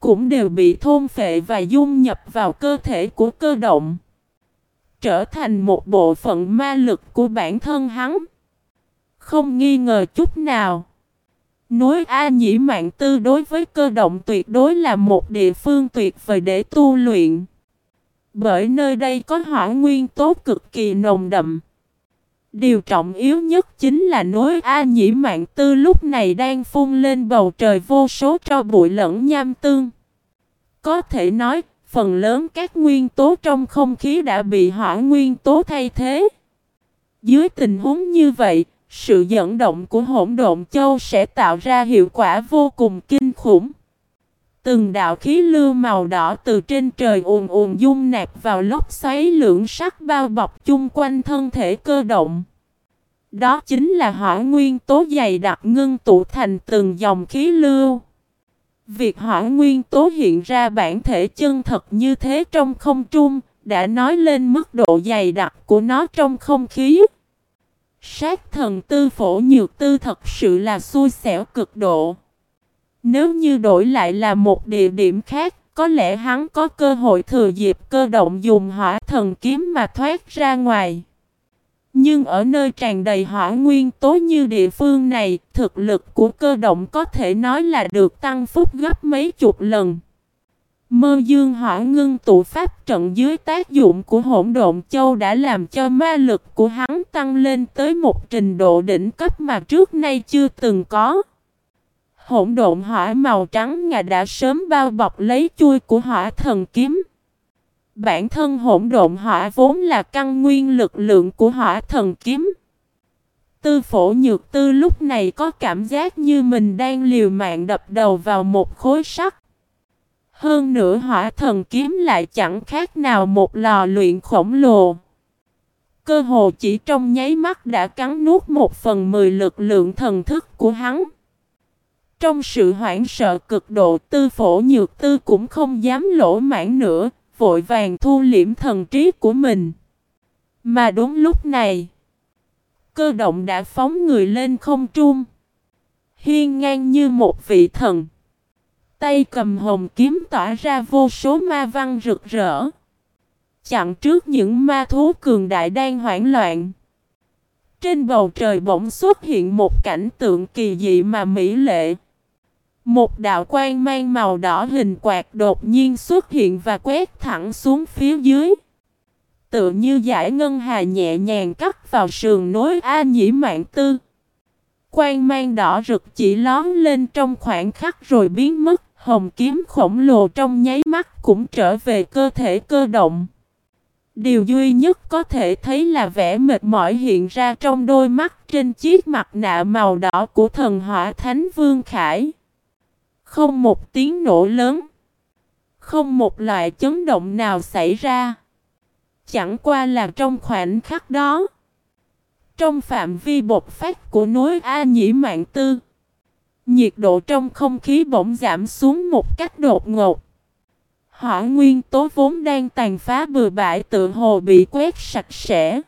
Cũng đều bị thôn phệ và dung nhập vào cơ thể của cơ động trở thành một bộ phận ma lực của bản thân hắn. Không nghi ngờ chút nào. Núi A Nhĩ Mạng Tư đối với cơ động tuyệt đối là một địa phương tuyệt vời để tu luyện. Bởi nơi đây có hỏa nguyên tố cực kỳ nồng đậm. Điều trọng yếu nhất chính là núi A Nhĩ Mạng Tư lúc này đang phun lên bầu trời vô số tro bụi lẫn nham tương. Có thể nói phần lớn các nguyên tố trong không khí đã bị hỏa nguyên tố thay thế. Dưới tình huống như vậy, sự dẫn động của hỗn độn châu sẽ tạo ra hiệu quả vô cùng kinh khủng. Từng đạo khí lưu màu đỏ từ trên trời ùn ùn dung nạp vào lốc xoáy lưỡng sắc bao bọc chung quanh thân thể cơ động. Đó chính là hỏa nguyên tố dày đặc ngưng tụ thành từng dòng khí lưu. Việc hỏa nguyên tố hiện ra bản thể chân thật như thế trong không trung, đã nói lên mức độ dày đặc của nó trong không khí. Sát thần tư phổ nhược tư thật sự là xui xẻo cực độ. Nếu như đổi lại là một địa điểm khác, có lẽ hắn có cơ hội thừa dịp cơ động dùng hỏa thần kiếm mà thoát ra ngoài. Nhưng ở nơi tràn đầy hỏa nguyên tố như địa phương này, thực lực của cơ động có thể nói là được tăng phúc gấp mấy chục lần. Mơ dương hỏa ngưng tụ pháp trận dưới tác dụng của hỗn độn châu đã làm cho ma lực của hắn tăng lên tới một trình độ đỉnh cấp mà trước nay chưa từng có. Hỗn độn hỏa màu trắng ngà đã sớm bao bọc lấy chui của hỏa thần kiếm. Bản thân hỗn độn hỏa vốn là căn nguyên lực lượng của hỏa thần kiếm. Tư phổ nhược tư lúc này có cảm giác như mình đang liều mạng đập đầu vào một khối sắt. Hơn nữa hỏa thần kiếm lại chẳng khác nào một lò luyện khổng lồ. Cơ hồ chỉ trong nháy mắt đã cắn nuốt một phần mười lực lượng thần thức của hắn. Trong sự hoảng sợ cực độ tư phổ nhược tư cũng không dám lỗ mãn nữa, vội vàng thu liễm thần trí của mình. Mà đúng lúc này, cơ động đã phóng người lên không trung. Hiên ngang như một vị thần. Tay cầm hồng kiếm tỏa ra vô số ma văn rực rỡ. Chặn trước những ma thú cường đại đang hoảng loạn. Trên bầu trời bỗng xuất hiện một cảnh tượng kỳ dị mà mỹ lệ. Một đạo quang mang màu đỏ hình quạt đột nhiên xuất hiện và quét thẳng xuống phía dưới. Tự như giải ngân hà nhẹ nhàng cắt vào sườn nối A nhĩ mạng tư. Quang mang đỏ rực chỉ lón lên trong khoảng khắc rồi biến mất. Hồng kiếm khổng lồ trong nháy mắt cũng trở về cơ thể cơ động. Điều duy nhất có thể thấy là vẻ mệt mỏi hiện ra trong đôi mắt trên chiếc mặt nạ màu đỏ của thần hỏa Thánh Vương Khải. Không một tiếng nổ lớn. Không một loại chấn động nào xảy ra. chẳng qua là trong khoảnh khắc đó. Trong phạm vi bột phát của núi A Nhĩ Mạng Tư, nhiệt độ trong không khí bỗng giảm xuống một cách đột ngột. Hỏa nguyên tố vốn đang tàn phá bừa bãi tự hồ bị quét sạch sẽ.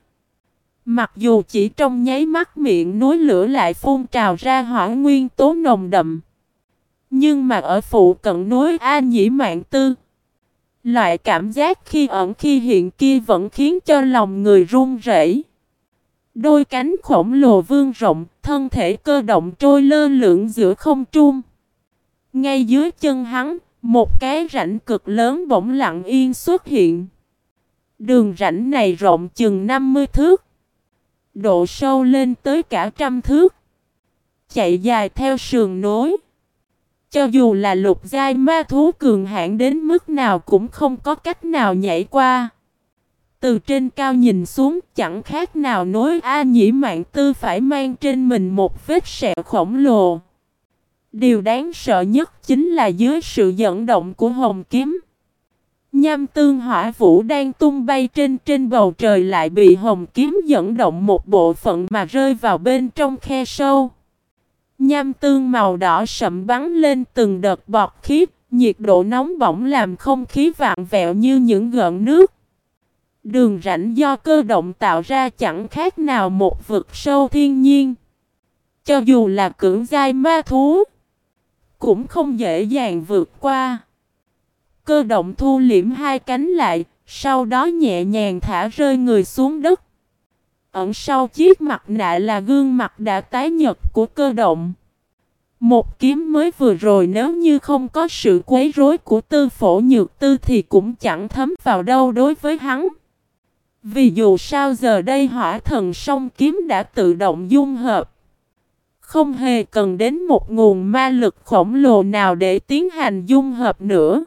Mặc dù chỉ trong nháy mắt miệng núi lửa lại phun trào ra hỏa nguyên tố nồng đậm. Nhưng mà ở phụ cận núi A Nhĩ Mạng Tư, loại cảm giác khi ẩn khi hiện kia vẫn khiến cho lòng người run rẩy. Đôi cánh khổng lồ vương rộng, thân thể cơ động trôi lơ lửng giữa không trung. Ngay dưới chân hắn, một cái rãnh cực lớn bỗng lặng yên xuất hiện. Đường rãnh này rộng chừng 50 thước. Độ sâu lên tới cả trăm thước. Chạy dài theo sườn nối. Cho dù là lục giai ma thú cường hãn đến mức nào cũng không có cách nào nhảy qua. Từ trên cao nhìn xuống, chẳng khác nào nối A nhĩ mạng tư phải mang trên mình một vết sẹo khổng lồ. Điều đáng sợ nhất chính là dưới sự dẫn động của hồng kiếm. Nham tương hỏa vũ đang tung bay trên trên bầu trời lại bị hồng kiếm dẫn động một bộ phận mà rơi vào bên trong khe sâu. Nham tương màu đỏ sậm bắn lên từng đợt bọt khí, nhiệt độ nóng bỏng làm không khí vạn vẹo như những gợn nước. Đường rãnh do cơ động tạo ra chẳng khác nào một vực sâu thiên nhiên. Cho dù là cưỡng giai ma thú, cũng không dễ dàng vượt qua. Cơ động thu liễm hai cánh lại, sau đó nhẹ nhàng thả rơi người xuống đất. Ẩn sau chiếc mặt nạ là gương mặt đã tái nhật của cơ động. Một kiếm mới vừa rồi nếu như không có sự quấy rối của tư phổ nhược tư thì cũng chẳng thấm vào đâu đối với hắn. Vì dù sao giờ đây hỏa thần song kiếm đã tự động dung hợp. Không hề cần đến một nguồn ma lực khổng lồ nào để tiến hành dung hợp nữa.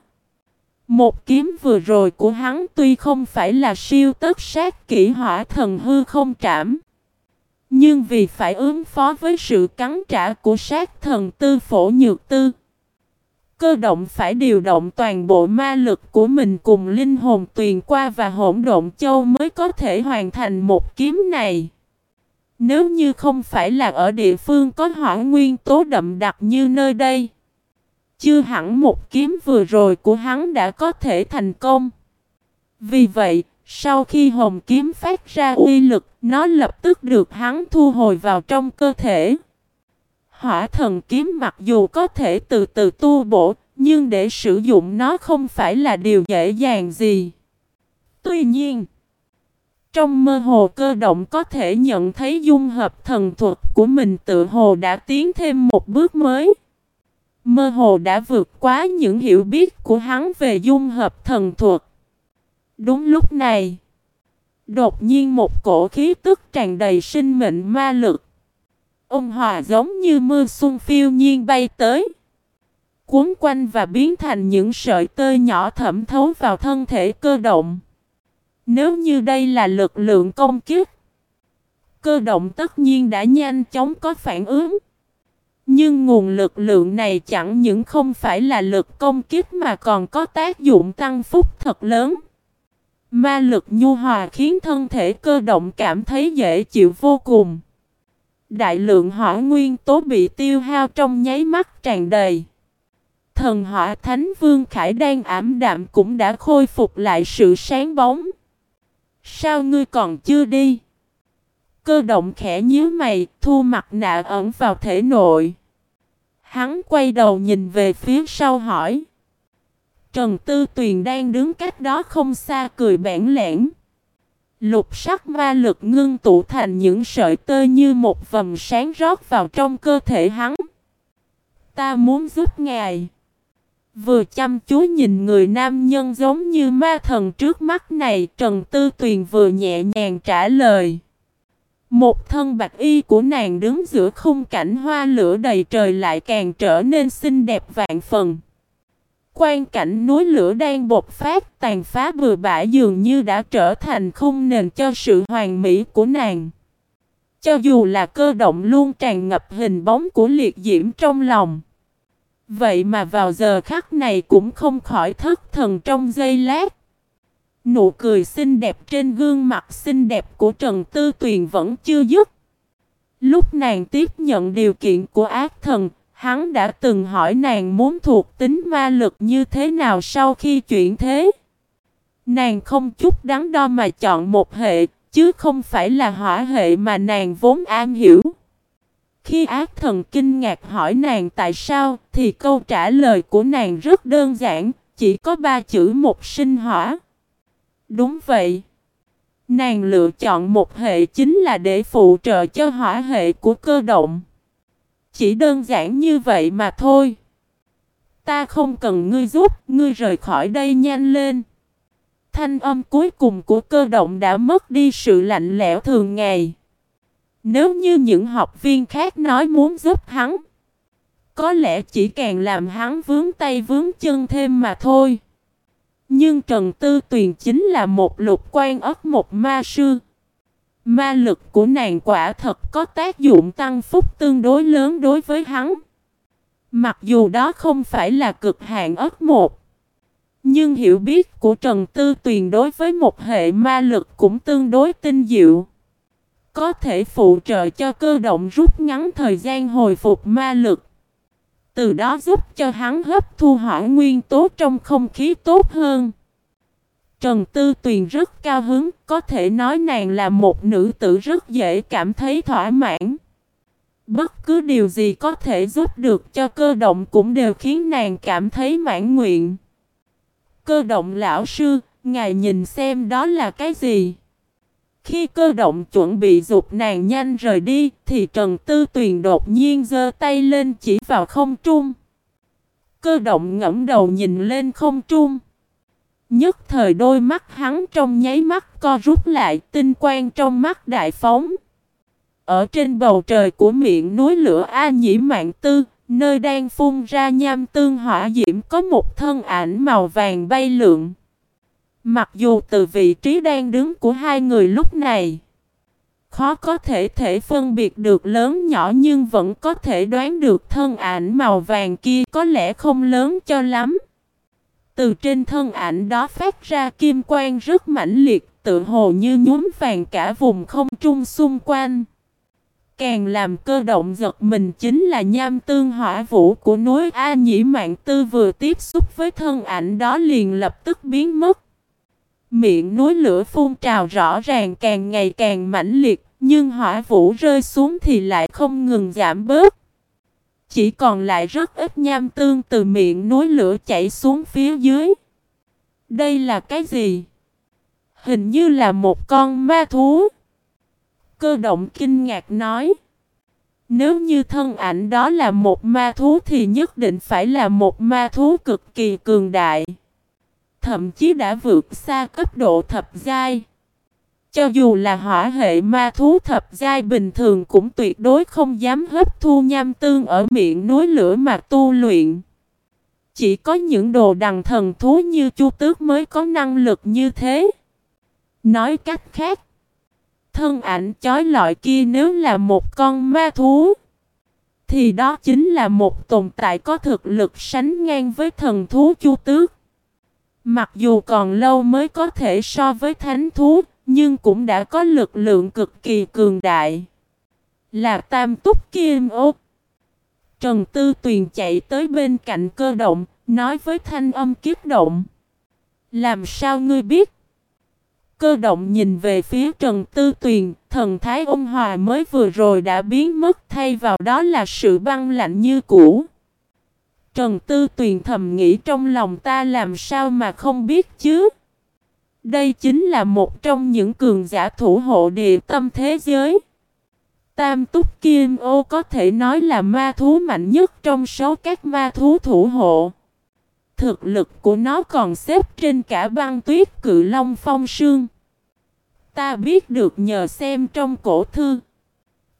Một kiếm vừa rồi của hắn tuy không phải là siêu tất sát kỹ hỏa thần hư không trảm. Nhưng vì phải ứng phó với sự cắn trả của sát thần tư phổ nhược tư. Cơ động phải điều động toàn bộ ma lực của mình cùng linh hồn tuyền qua và hỗn độn châu mới có thể hoàn thành một kiếm này. Nếu như không phải là ở địa phương có hỏa nguyên tố đậm đặc như nơi đây. Chưa hẳn một kiếm vừa rồi của hắn đã có thể thành công. Vì vậy, sau khi hồng kiếm phát ra uy lực, nó lập tức được hắn thu hồi vào trong cơ thể. Hỏa thần kiếm mặc dù có thể từ từ tu bổ, nhưng để sử dụng nó không phải là điều dễ dàng gì. Tuy nhiên, trong mơ hồ cơ động có thể nhận thấy dung hợp thần thuật của mình tự hồ đã tiến thêm một bước mới. Mơ hồ đã vượt quá những hiểu biết của hắn về dung hợp thần thuật. Đúng lúc này, đột nhiên một cổ khí tức tràn đầy sinh mệnh ma lực. Ông hòa giống như mưa xuân phiêu nhiên bay tới. Cuốn quanh và biến thành những sợi tơ nhỏ thẩm thấu vào thân thể cơ động. Nếu như đây là lực lượng công kiếp, cơ động tất nhiên đã nhanh chóng có phản ứng. Nhưng nguồn lực lượng này chẳng những không phải là lực công kích mà còn có tác dụng tăng phúc thật lớn. Ma lực nhu hòa khiến thân thể cơ động cảm thấy dễ chịu vô cùng. Đại lượng hỏa nguyên tố bị tiêu hao trong nháy mắt tràn đầy. Thần hỏa thánh vương khải đang ảm đạm cũng đã khôi phục lại sự sáng bóng. Sao ngươi còn chưa đi? Cơ động khẽ nhíu mày, thu mặt nạ ẩn vào thể nội. Hắn quay đầu nhìn về phía sau hỏi. Trần Tư Tuyền đang đứng cách đó không xa cười bản lẻn. Lục sắc ma lực ngưng tụ thành những sợi tơ như một vầng sáng rót vào trong cơ thể hắn. Ta muốn giúp ngài. Vừa chăm chú nhìn người nam nhân giống như ma thần trước mắt này, Trần Tư Tuyền vừa nhẹ nhàng trả lời. Một thân bạch y của nàng đứng giữa khung cảnh hoa lửa đầy trời lại càng trở nên xinh đẹp vạn phần. Quan cảnh núi lửa đang bột phát, tàn phá bừa bãi dường như đã trở thành khung nền cho sự hoàn mỹ của nàng. Cho dù là cơ động luôn tràn ngập hình bóng của liệt diễm trong lòng. Vậy mà vào giờ khắc này cũng không khỏi thất thần trong giây lát. Nụ cười xinh đẹp trên gương mặt xinh đẹp của Trần Tư Tuyền vẫn chưa dứt. Lúc nàng tiếp nhận điều kiện của ác thần, hắn đã từng hỏi nàng muốn thuộc tính ma lực như thế nào sau khi chuyển thế. Nàng không chút đắn đo mà chọn một hệ, chứ không phải là hỏa hệ mà nàng vốn am hiểu. Khi ác thần kinh ngạc hỏi nàng tại sao, thì câu trả lời của nàng rất đơn giản, chỉ có ba chữ một sinh hỏa. Đúng vậy. Nàng lựa chọn một hệ chính là để phụ trợ cho hỏa hệ của cơ động. Chỉ đơn giản như vậy mà thôi. Ta không cần ngươi giúp, ngươi rời khỏi đây nhanh lên. Thanh âm cuối cùng của cơ động đã mất đi sự lạnh lẽo thường ngày. Nếu như những học viên khác nói muốn giúp hắn, có lẽ chỉ càng làm hắn vướng tay vướng chân thêm mà thôi. Nhưng Trần Tư Tuyền chính là một lục quan ấp một ma sư. Ma lực của nàng quả thật có tác dụng tăng phúc tương đối lớn đối với hắn. Mặc dù đó không phải là cực hạn ấp một. Nhưng hiểu biết của Trần Tư Tuyền đối với một hệ ma lực cũng tương đối tinh diệu. Có thể phụ trợ cho cơ động rút ngắn thời gian hồi phục ma lực. Từ đó giúp cho hắn hấp thu hỏa nguyên tố trong không khí tốt hơn. Trần Tư Tuyền rất cao hứng, có thể nói nàng là một nữ tử rất dễ cảm thấy thỏa mãn. Bất cứ điều gì có thể giúp được cho cơ động cũng đều khiến nàng cảm thấy mãn nguyện. Cơ động lão sư, ngài nhìn xem đó là cái gì? Khi cơ động chuẩn bị dục nàng nhanh rời đi, thì Trần Tư Tuyền đột nhiên giơ tay lên chỉ vào không trung. Cơ động ngẫm đầu nhìn lên không trung. Nhất thời đôi mắt hắn trong nháy mắt co rút lại tinh quang trong mắt đại phóng. Ở trên bầu trời của miệng núi lửa A Nhĩ Mạng Tư, nơi đang phun ra nham tương hỏa diễm có một thân ảnh màu vàng bay lượn. Mặc dù từ vị trí đang đứng của hai người lúc này, khó có thể thể phân biệt được lớn nhỏ nhưng vẫn có thể đoán được thân ảnh màu vàng kia có lẽ không lớn cho lắm. Từ trên thân ảnh đó phát ra kim quang rất mãnh liệt, tự hồ như nhuốm vàng cả vùng không trung xung quanh. Càng làm cơ động giật mình chính là nham tương hỏa vũ của núi A Nhĩ Mạng Tư vừa tiếp xúc với thân ảnh đó liền lập tức biến mất. Miệng núi lửa phun trào rõ ràng càng ngày càng mãnh liệt, nhưng hỏa vũ rơi xuống thì lại không ngừng giảm bớt. Chỉ còn lại rất ít nham tương từ miệng núi lửa chảy xuống phía dưới. Đây là cái gì? Hình như là một con ma thú. Cơ động kinh ngạc nói. Nếu như thân ảnh đó là một ma thú thì nhất định phải là một ma thú cực kỳ cường đại. Thậm chí đã vượt xa cấp độ thập giai. Cho dù là hỏa hệ ma thú thập giai bình thường cũng tuyệt đối không dám hấp thu nham tương ở miệng núi lửa mà tu luyện. Chỉ có những đồ đằng thần thú như chu tước mới có năng lực như thế. Nói cách khác, thân ảnh chói lọi kia nếu là một con ma thú, thì đó chính là một tồn tại có thực lực sánh ngang với thần thú chu tước. Mặc dù còn lâu mới có thể so với thánh thú, nhưng cũng đã có lực lượng cực kỳ cường đại. Là tam túc kim ô. Trần Tư Tuyền chạy tới bên cạnh cơ động, nói với thanh âm kiếp động. Làm sao ngươi biết? Cơ động nhìn về phía Trần Tư Tuyền, thần thái ôn hòa mới vừa rồi đã biến mất thay vào đó là sự băng lạnh như cũ. Trần Tư Tuyền thầm nghĩ trong lòng ta làm sao mà không biết chứ? Đây chính là một trong những cường giả thủ hộ địa tâm thế giới. Tam túc kim ô có thể nói là ma thú mạnh nhất trong số các ma thú thủ hộ. Thực lực của nó còn xếp trên cả băng tuyết cự long phong sương. Ta biết được nhờ xem trong cổ thư.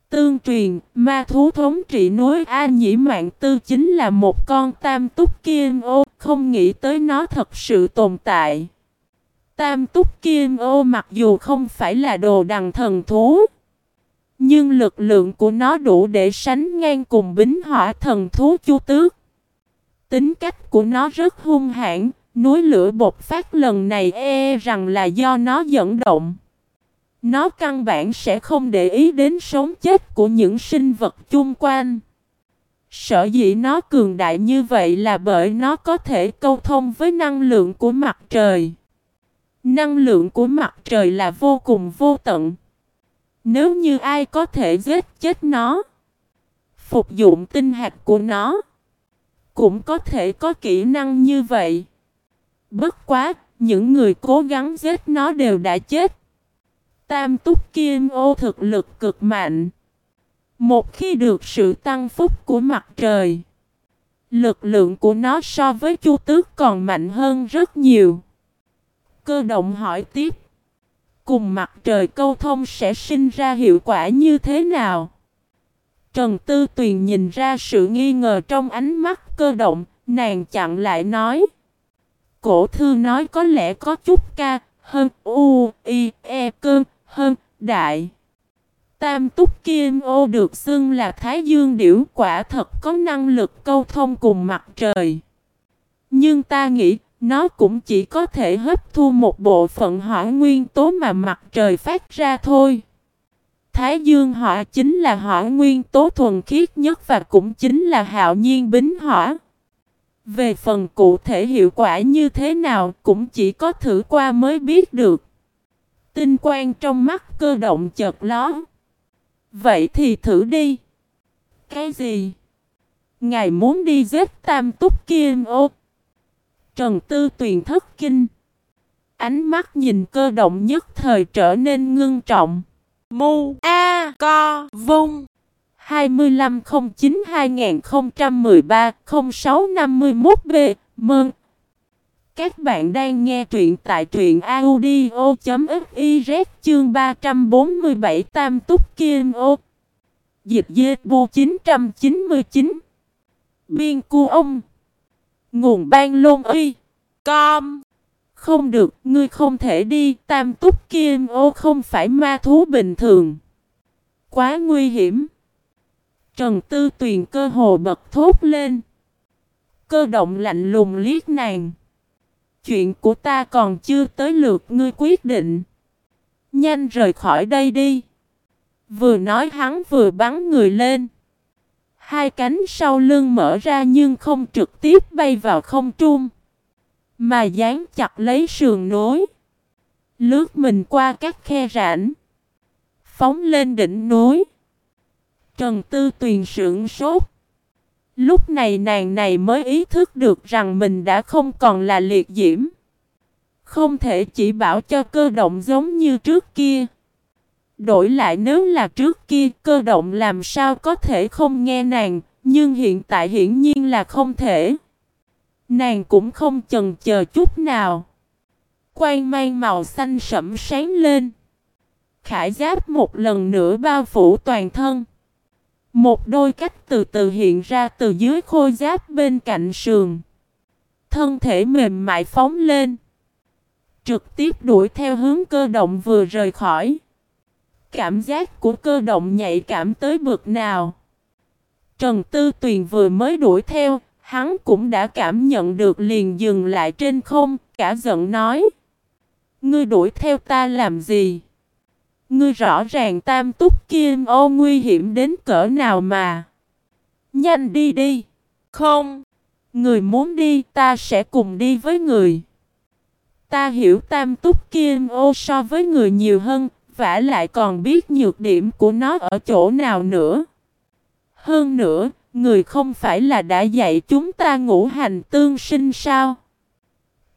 Tương truyền, ma thú thống trị núi A Nhĩ Mạng Tư chính là một con tam túc kiên ô, không nghĩ tới nó thật sự tồn tại. Tam túc kiên ô mặc dù không phải là đồ đằng thần thú, nhưng lực lượng của nó đủ để sánh ngang cùng bính hỏa thần thú chu tước. Tính cách của nó rất hung hãn, Núi lửa bột phát lần này e rằng là do nó dẫn động. Nó căn bản sẽ không để ý đến sống chết của những sinh vật chung quanh. Sở dĩ nó cường đại như vậy là bởi nó có thể câu thông với năng lượng của mặt trời. Năng lượng của mặt trời là vô cùng vô tận. Nếu như ai có thể giết chết nó, phục dụng tinh hạt của nó, cũng có thể có kỹ năng như vậy. Bất quá, những người cố gắng giết nó đều đã chết. Tam túc kim ô thực lực cực mạnh. Một khi được sự tăng phúc của mặt trời, lực lượng của nó so với chu tước còn mạnh hơn rất nhiều. Cơ động hỏi tiếp, cùng mặt trời câu thông sẽ sinh ra hiệu quả như thế nào? Trần Tư Tuyền nhìn ra sự nghi ngờ trong ánh mắt cơ động, nàng chặn lại nói. Cổ thư nói có lẽ có chút ca, hơn u, i, e, cơn, hơn, đại. Tam túc kim ô được xưng là Thái Dương Điểu quả thật có năng lực câu thông cùng mặt trời. Nhưng ta nghĩ nó cũng chỉ có thể hấp thu một bộ phận hỏa nguyên tố mà mặt trời phát ra thôi. Thái Dương hỏa chính là hỏa nguyên tố thuần khiết nhất và cũng chính là hạo nhiên bính hỏa. Về phần cụ thể hiệu quả như thế nào cũng chỉ có thử qua mới biết được. Tinh quang trong mắt cơ động chợt ló. Vậy thì thử đi. Cái gì? Ngài muốn đi giết tam túc kim ô. Trần Tư tuyền thất kinh. Ánh mắt nhìn cơ động nhất thời trở nên ngưng trọng. Mu A Co Vung 2509-2013-0651B Mừng! Các bạn đang nghe truyện tại truyện audio.fiz chương 347 Tam Túc kiên Ô. Dịch dê bu 999 Biên cu ông. Nguồn ban lôn uy. Com. Không được, ngươi không thể đi. Tam Túc kiên Ô không phải ma thú bình thường. Quá nguy hiểm. Trần Tư Tuyền cơ hồ bật thốt lên. Cơ động lạnh lùng liếc nàng chuyện của ta còn chưa tới lượt ngươi quyết định. Nhanh rời khỏi đây đi. Vừa nói hắn vừa bắn người lên. Hai cánh sau lưng mở ra nhưng không trực tiếp bay vào không trung. Mà dán chặt lấy sườn nối. Lướt mình qua các khe rãnh. Phóng lên đỉnh núi. Trần Tư Tuyền sững sốt. Lúc này nàng này mới ý thức được rằng mình đã không còn là liệt diễm. Không thể chỉ bảo cho cơ động giống như trước kia. Đổi lại nếu là trước kia cơ động làm sao có thể không nghe nàng, nhưng hiện tại hiển nhiên là không thể. Nàng cũng không chần chờ chút nào. Quang mang màu xanh sẫm sáng lên. Khải giáp một lần nữa bao phủ toàn thân. Một đôi cách từ từ hiện ra từ dưới khôi giáp bên cạnh sườn. Thân thể mềm mại phóng lên. Trực tiếp đuổi theo hướng cơ động vừa rời khỏi. Cảm giác của cơ động nhạy cảm tới bực nào. Trần Tư Tuyền vừa mới đuổi theo, hắn cũng đã cảm nhận được liền dừng lại trên không, cả giận nói. Ngươi đuổi theo ta làm gì? Ngươi rõ ràng tam túc kim ô nguy hiểm đến cỡ nào mà. Nhanh đi đi. Không. Người muốn đi ta sẽ cùng đi với người. Ta hiểu tam túc kim ô so với người nhiều hơn, vả lại còn biết nhược điểm của nó ở chỗ nào nữa. Hơn nữa, người không phải là đã dạy chúng ta ngũ hành tương sinh sao?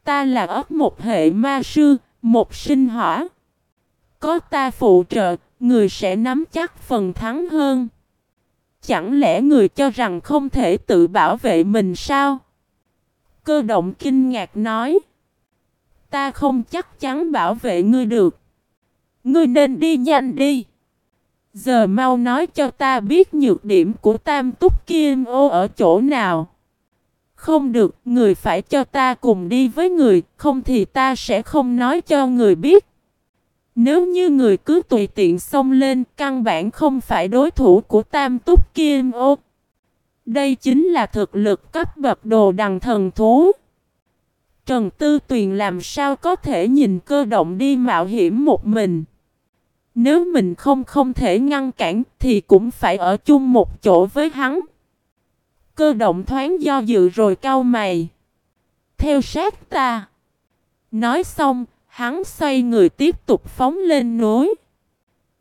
Ta là ấp một hệ ma sư, một sinh hỏa. Có ta phụ trợ, người sẽ nắm chắc phần thắng hơn. Chẳng lẽ người cho rằng không thể tự bảo vệ mình sao? Cơ động kinh ngạc nói. Ta không chắc chắn bảo vệ ngươi được. Ngươi nên đi nhanh đi. Giờ mau nói cho ta biết nhược điểm của tam túc kim ô ở chỗ nào. Không được, người phải cho ta cùng đi với người, không thì ta sẽ không nói cho người biết. Nếu như người cứ tùy tiện xông lên, căn bản không phải đối thủ của tam túc kim ô. Đây chính là thực lực cấp bậc đồ đằng thần thú. Trần Tư Tuyền làm sao có thể nhìn cơ động đi mạo hiểm một mình. Nếu mình không không thể ngăn cản thì cũng phải ở chung một chỗ với hắn. Cơ động thoáng do dự rồi cau mày. Theo sát ta. Nói xong, hắn xoay người tiếp tục phóng lên núi.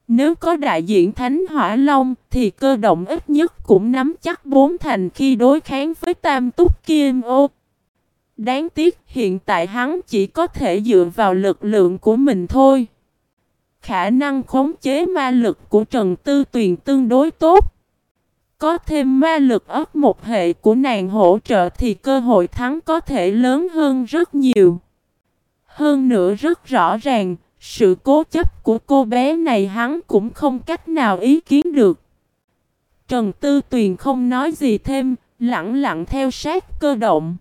Nếu có đại diện Thánh Hỏa Long thì cơ động ít nhất cũng nắm chắc bốn thành khi đối kháng với Tam Túc Kim Ô. Đáng tiếc, hiện tại hắn chỉ có thể dựa vào lực lượng của mình thôi. Khả năng khống chế ma lực của Trần Tư Tuyền tương đối tốt. Có thêm ma lực ớt một hệ của nàng hỗ trợ thì cơ hội thắng có thể lớn hơn rất nhiều. Hơn nữa rất rõ ràng, sự cố chấp của cô bé này hắn cũng không cách nào ý kiến được. Trần Tư Tuyền không nói gì thêm, lặng lặng theo sát cơ động.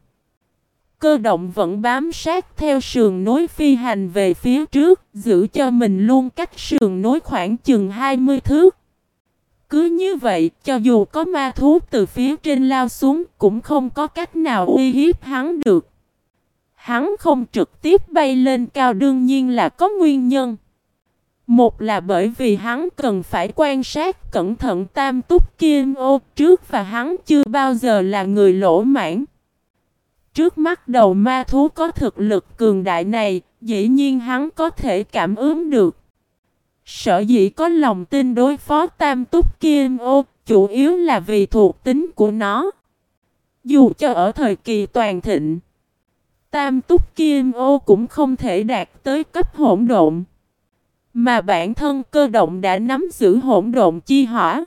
Cơ động vẫn bám sát theo sườn nối phi hành về phía trước, giữ cho mình luôn cách sườn nối khoảng chừng 20 thước. Cứ như vậy, cho dù có ma thú từ phía trên lao xuống, cũng không có cách nào uy hiếp hắn được. Hắn không trực tiếp bay lên cao đương nhiên là có nguyên nhân. Một là bởi vì hắn cần phải quan sát cẩn thận tam túc kim ô trước và hắn chưa bao giờ là người lỗ mãn. Trước mắt đầu ma thú có thực lực cường đại này, dĩ nhiên hắn có thể cảm ứng được. Sở dĩ có lòng tin đối phó tam túc kim ô, chủ yếu là vì thuộc tính của nó. Dù cho ở thời kỳ toàn thịnh, tam túc kim ô cũng không thể đạt tới cấp hỗn độn. Mà bản thân cơ động đã nắm giữ hỗn độn chi hỏa.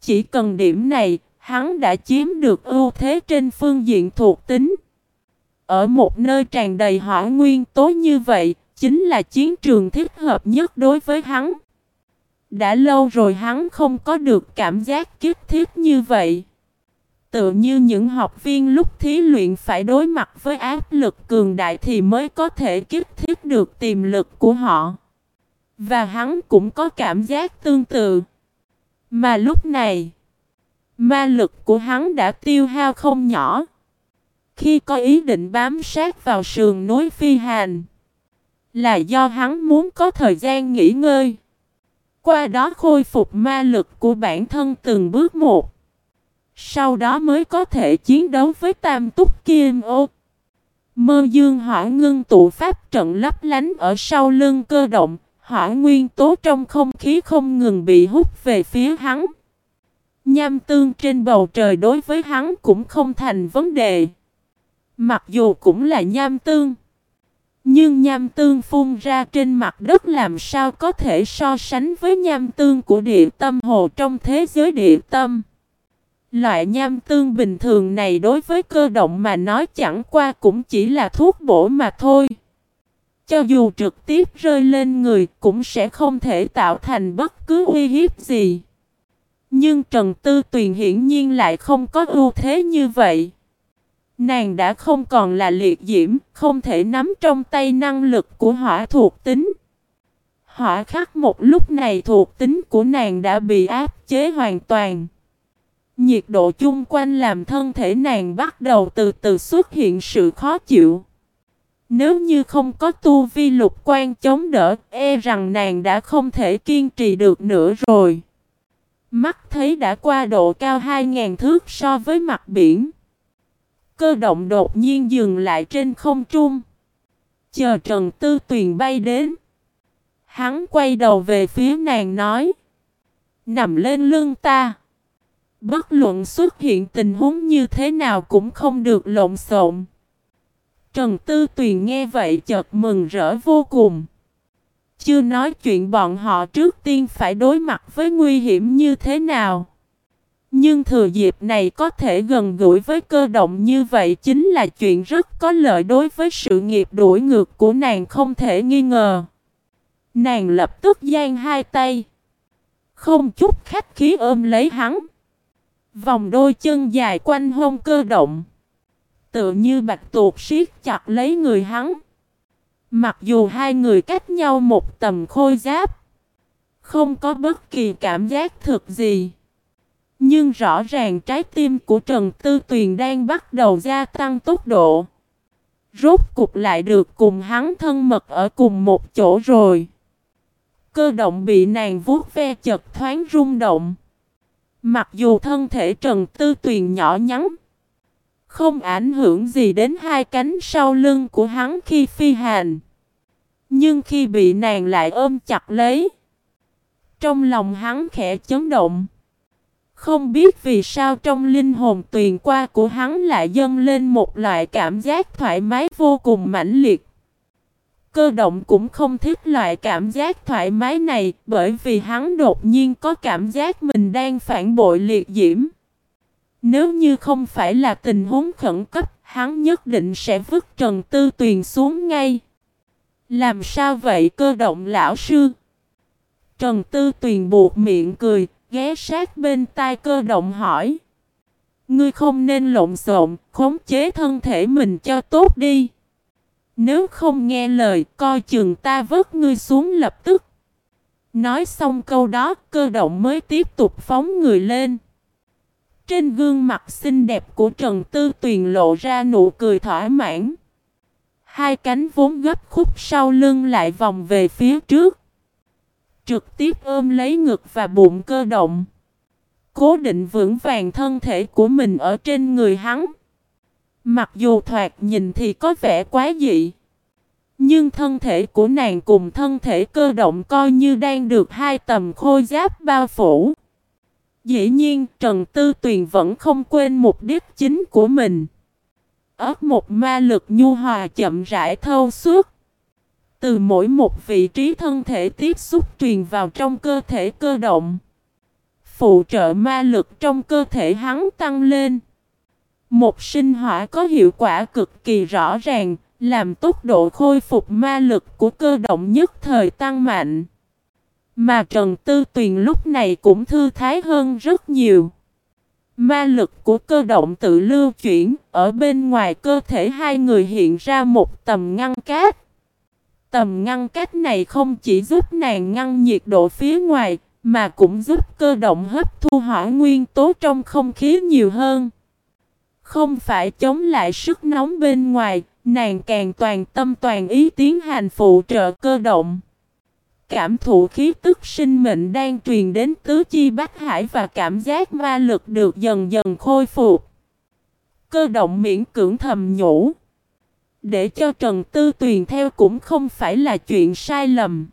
Chỉ cần điểm này, hắn đã chiếm được ưu thế trên phương diện thuộc tính. Ở một nơi tràn đầy hỏa nguyên tố như vậy, chính là chiến trường thích hợp nhất đối với hắn. Đã lâu rồi hắn không có được cảm giác kích thiết như vậy. Tự như những học viên lúc thí luyện phải đối mặt với áp lực cường đại thì mới có thể kích thiết được tiềm lực của họ. Và hắn cũng có cảm giác tương tự. Mà lúc này, ma lực của hắn đã tiêu hao không nhỏ. Khi có ý định bám sát vào sườn núi phi hành, là do hắn muốn có thời gian nghỉ ngơi. Qua đó khôi phục ma lực của bản thân từng bước một. Sau đó mới có thể chiến đấu với tam túc kim ô. Mơ dương hỏa ngưng tụ pháp trận lấp lánh ở sau lưng cơ động. Hỏa nguyên tố trong không khí không ngừng bị hút về phía hắn. Nham tương trên bầu trời đối với hắn cũng không thành vấn đề. Mặc dù cũng là nham tương. Nhưng nham tương phun ra trên mặt đất làm sao có thể so sánh với nham tương của địa tâm hồ trong thế giới địa tâm. Loại nham tương bình thường này đối với cơ động mà nói chẳng qua cũng chỉ là thuốc bổ mà thôi. Cho dù trực tiếp rơi lên người cũng sẽ không thể tạo thành bất cứ uy hiếp gì. Nhưng Trần Tư Tuyền hiển nhiên lại không có ưu thế như vậy. Nàng đã không còn là liệt diễm, không thể nắm trong tay năng lực của hỏa thuộc tính. Hỏa khắc một lúc này thuộc tính của nàng đã bị áp chế hoàn toàn. Nhiệt độ chung quanh làm thân thể nàng bắt đầu từ từ xuất hiện sự khó chịu. Nếu như không có tu vi lục quan chống đỡ, e rằng nàng đã không thể kiên trì được nữa rồi. Mắt thấy đã qua độ cao 2.000 thước so với mặt biển. Cơ động đột nhiên dừng lại trên không trung. Chờ Trần Tư Tuyền bay đến. Hắn quay đầu về phía nàng nói. Nằm lên lưng ta. Bất luận xuất hiện tình huống như thế nào cũng không được lộn xộn. Trần Tư Tuyền nghe vậy chợt mừng rỡ vô cùng. Chưa nói chuyện bọn họ trước tiên phải đối mặt với nguy hiểm như thế nào. Nhưng thừa dịp này có thể gần gũi với cơ động như vậy chính là chuyện rất có lợi đối với sự nghiệp đuổi ngược của nàng không thể nghi ngờ. Nàng lập tức giang hai tay. Không chút khách khí ôm lấy hắn. Vòng đôi chân dài quanh hông cơ động. Tựa như bạch tuột siết chặt lấy người hắn. Mặc dù hai người cách nhau một tầm khôi giáp. Không có bất kỳ cảm giác thực gì. Nhưng rõ ràng trái tim của Trần Tư Tuyền đang bắt đầu gia tăng tốc độ. Rốt cục lại được cùng hắn thân mật ở cùng một chỗ rồi. Cơ động bị nàng vuốt ve chật thoáng rung động. Mặc dù thân thể Trần Tư Tuyền nhỏ nhắn, không ảnh hưởng gì đến hai cánh sau lưng của hắn khi phi hành. Nhưng khi bị nàng lại ôm chặt lấy, trong lòng hắn khẽ chấn động. Không biết vì sao trong linh hồn tuyền qua của hắn lại dâng lên một loại cảm giác thoải mái vô cùng mãnh liệt. Cơ động cũng không thích loại cảm giác thoải mái này bởi vì hắn đột nhiên có cảm giác mình đang phản bội liệt diễm. Nếu như không phải là tình huống khẩn cấp, hắn nhất định sẽ vứt Trần Tư Tuyền xuống ngay. Làm sao vậy cơ động lão sư? Trần Tư Tuyền buộc miệng cười, ghé sát bên tai cơ động hỏi. Ngươi không nên lộn xộn, khống chế thân thể mình cho tốt đi. Nếu không nghe lời, coi chừng ta vớt ngươi xuống lập tức. Nói xong câu đó, cơ động mới tiếp tục phóng người lên. Trên gương mặt xinh đẹp của Trần Tư Tuyền lộ ra nụ cười thỏa mãn. Hai cánh vốn gấp khúc sau lưng lại vòng về phía trước. Trực tiếp ôm lấy ngực và bụng cơ động. Cố định vững vàng thân thể của mình ở trên người hắn. Mặc dù thoạt nhìn thì có vẻ quá dị. Nhưng thân thể của nàng cùng thân thể cơ động coi như đang được hai tầm khôi giáp bao phủ. Dĩ nhiên, Trần Tư Tuyền vẫn không quên mục đích chính của mình. ớt một ma lực nhu hòa chậm rãi thâu suốt. Từ mỗi một vị trí thân thể tiếp xúc truyền vào trong cơ thể cơ động. Phụ trợ ma lực trong cơ thể hắn tăng lên. Một sinh hỏa có hiệu quả cực kỳ rõ ràng, làm tốc độ khôi phục ma lực của cơ động nhất thời tăng mạnh. Mà Trần Tư Tuyền lúc này cũng thư thái hơn rất nhiều. Ma lực của cơ động tự lưu chuyển, ở bên ngoài cơ thể hai người hiện ra một tầm ngăn cát. Tầm ngăn cách này không chỉ giúp nàng ngăn nhiệt độ phía ngoài, mà cũng giúp cơ động hấp thu hỏa nguyên tố trong không khí nhiều hơn. Không phải chống lại sức nóng bên ngoài, nàng càng toàn tâm toàn ý tiến hành phụ trợ cơ động. Cảm thụ khí tức sinh mệnh đang truyền đến tứ chi bách hải và cảm giác ma lực được dần dần khôi phục. Cơ động miễn cưỡng thầm nhủ. Để cho Trần Tư Tuyền theo cũng không phải là chuyện sai lầm.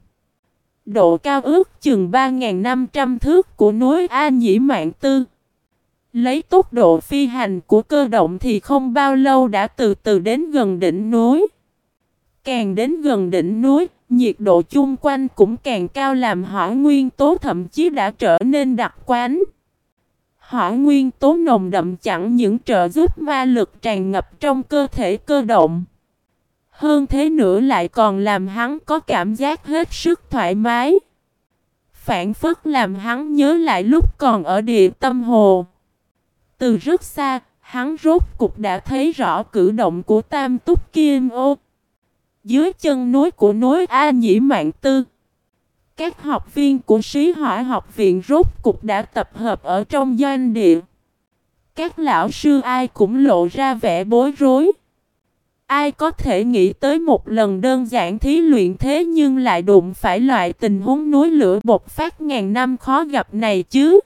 Độ cao ước chừng 3.500 thước của núi A Nhĩ Mạng Tư. Lấy tốc độ phi hành của cơ động thì không bao lâu đã từ từ đến gần đỉnh núi. Càng đến gần đỉnh núi, nhiệt độ chung quanh cũng càng cao làm hỏa nguyên tố thậm chí đã trở nên đặc quán. Hỏa nguyên tố nồng đậm chẳng những trợ giúp ma lực tràn ngập trong cơ thể cơ động. Hơn thế nữa lại còn làm hắn có cảm giác hết sức thoải mái. Phản phất làm hắn nhớ lại lúc còn ở địa tâm hồ. Từ rất xa, hắn rốt cục đã thấy rõ cử động của tam túc kim ô. Dưới chân núi của núi A Nhĩ Mạng Tư. Các học viên của sĩ hỏa học viện rốt cục đã tập hợp ở trong doanh địa. Các lão sư ai cũng lộ ra vẻ bối rối. Ai có thể nghĩ tới một lần đơn giản thí luyện thế nhưng lại đụng phải loại tình huống núi lửa bột phát ngàn năm khó gặp này chứ?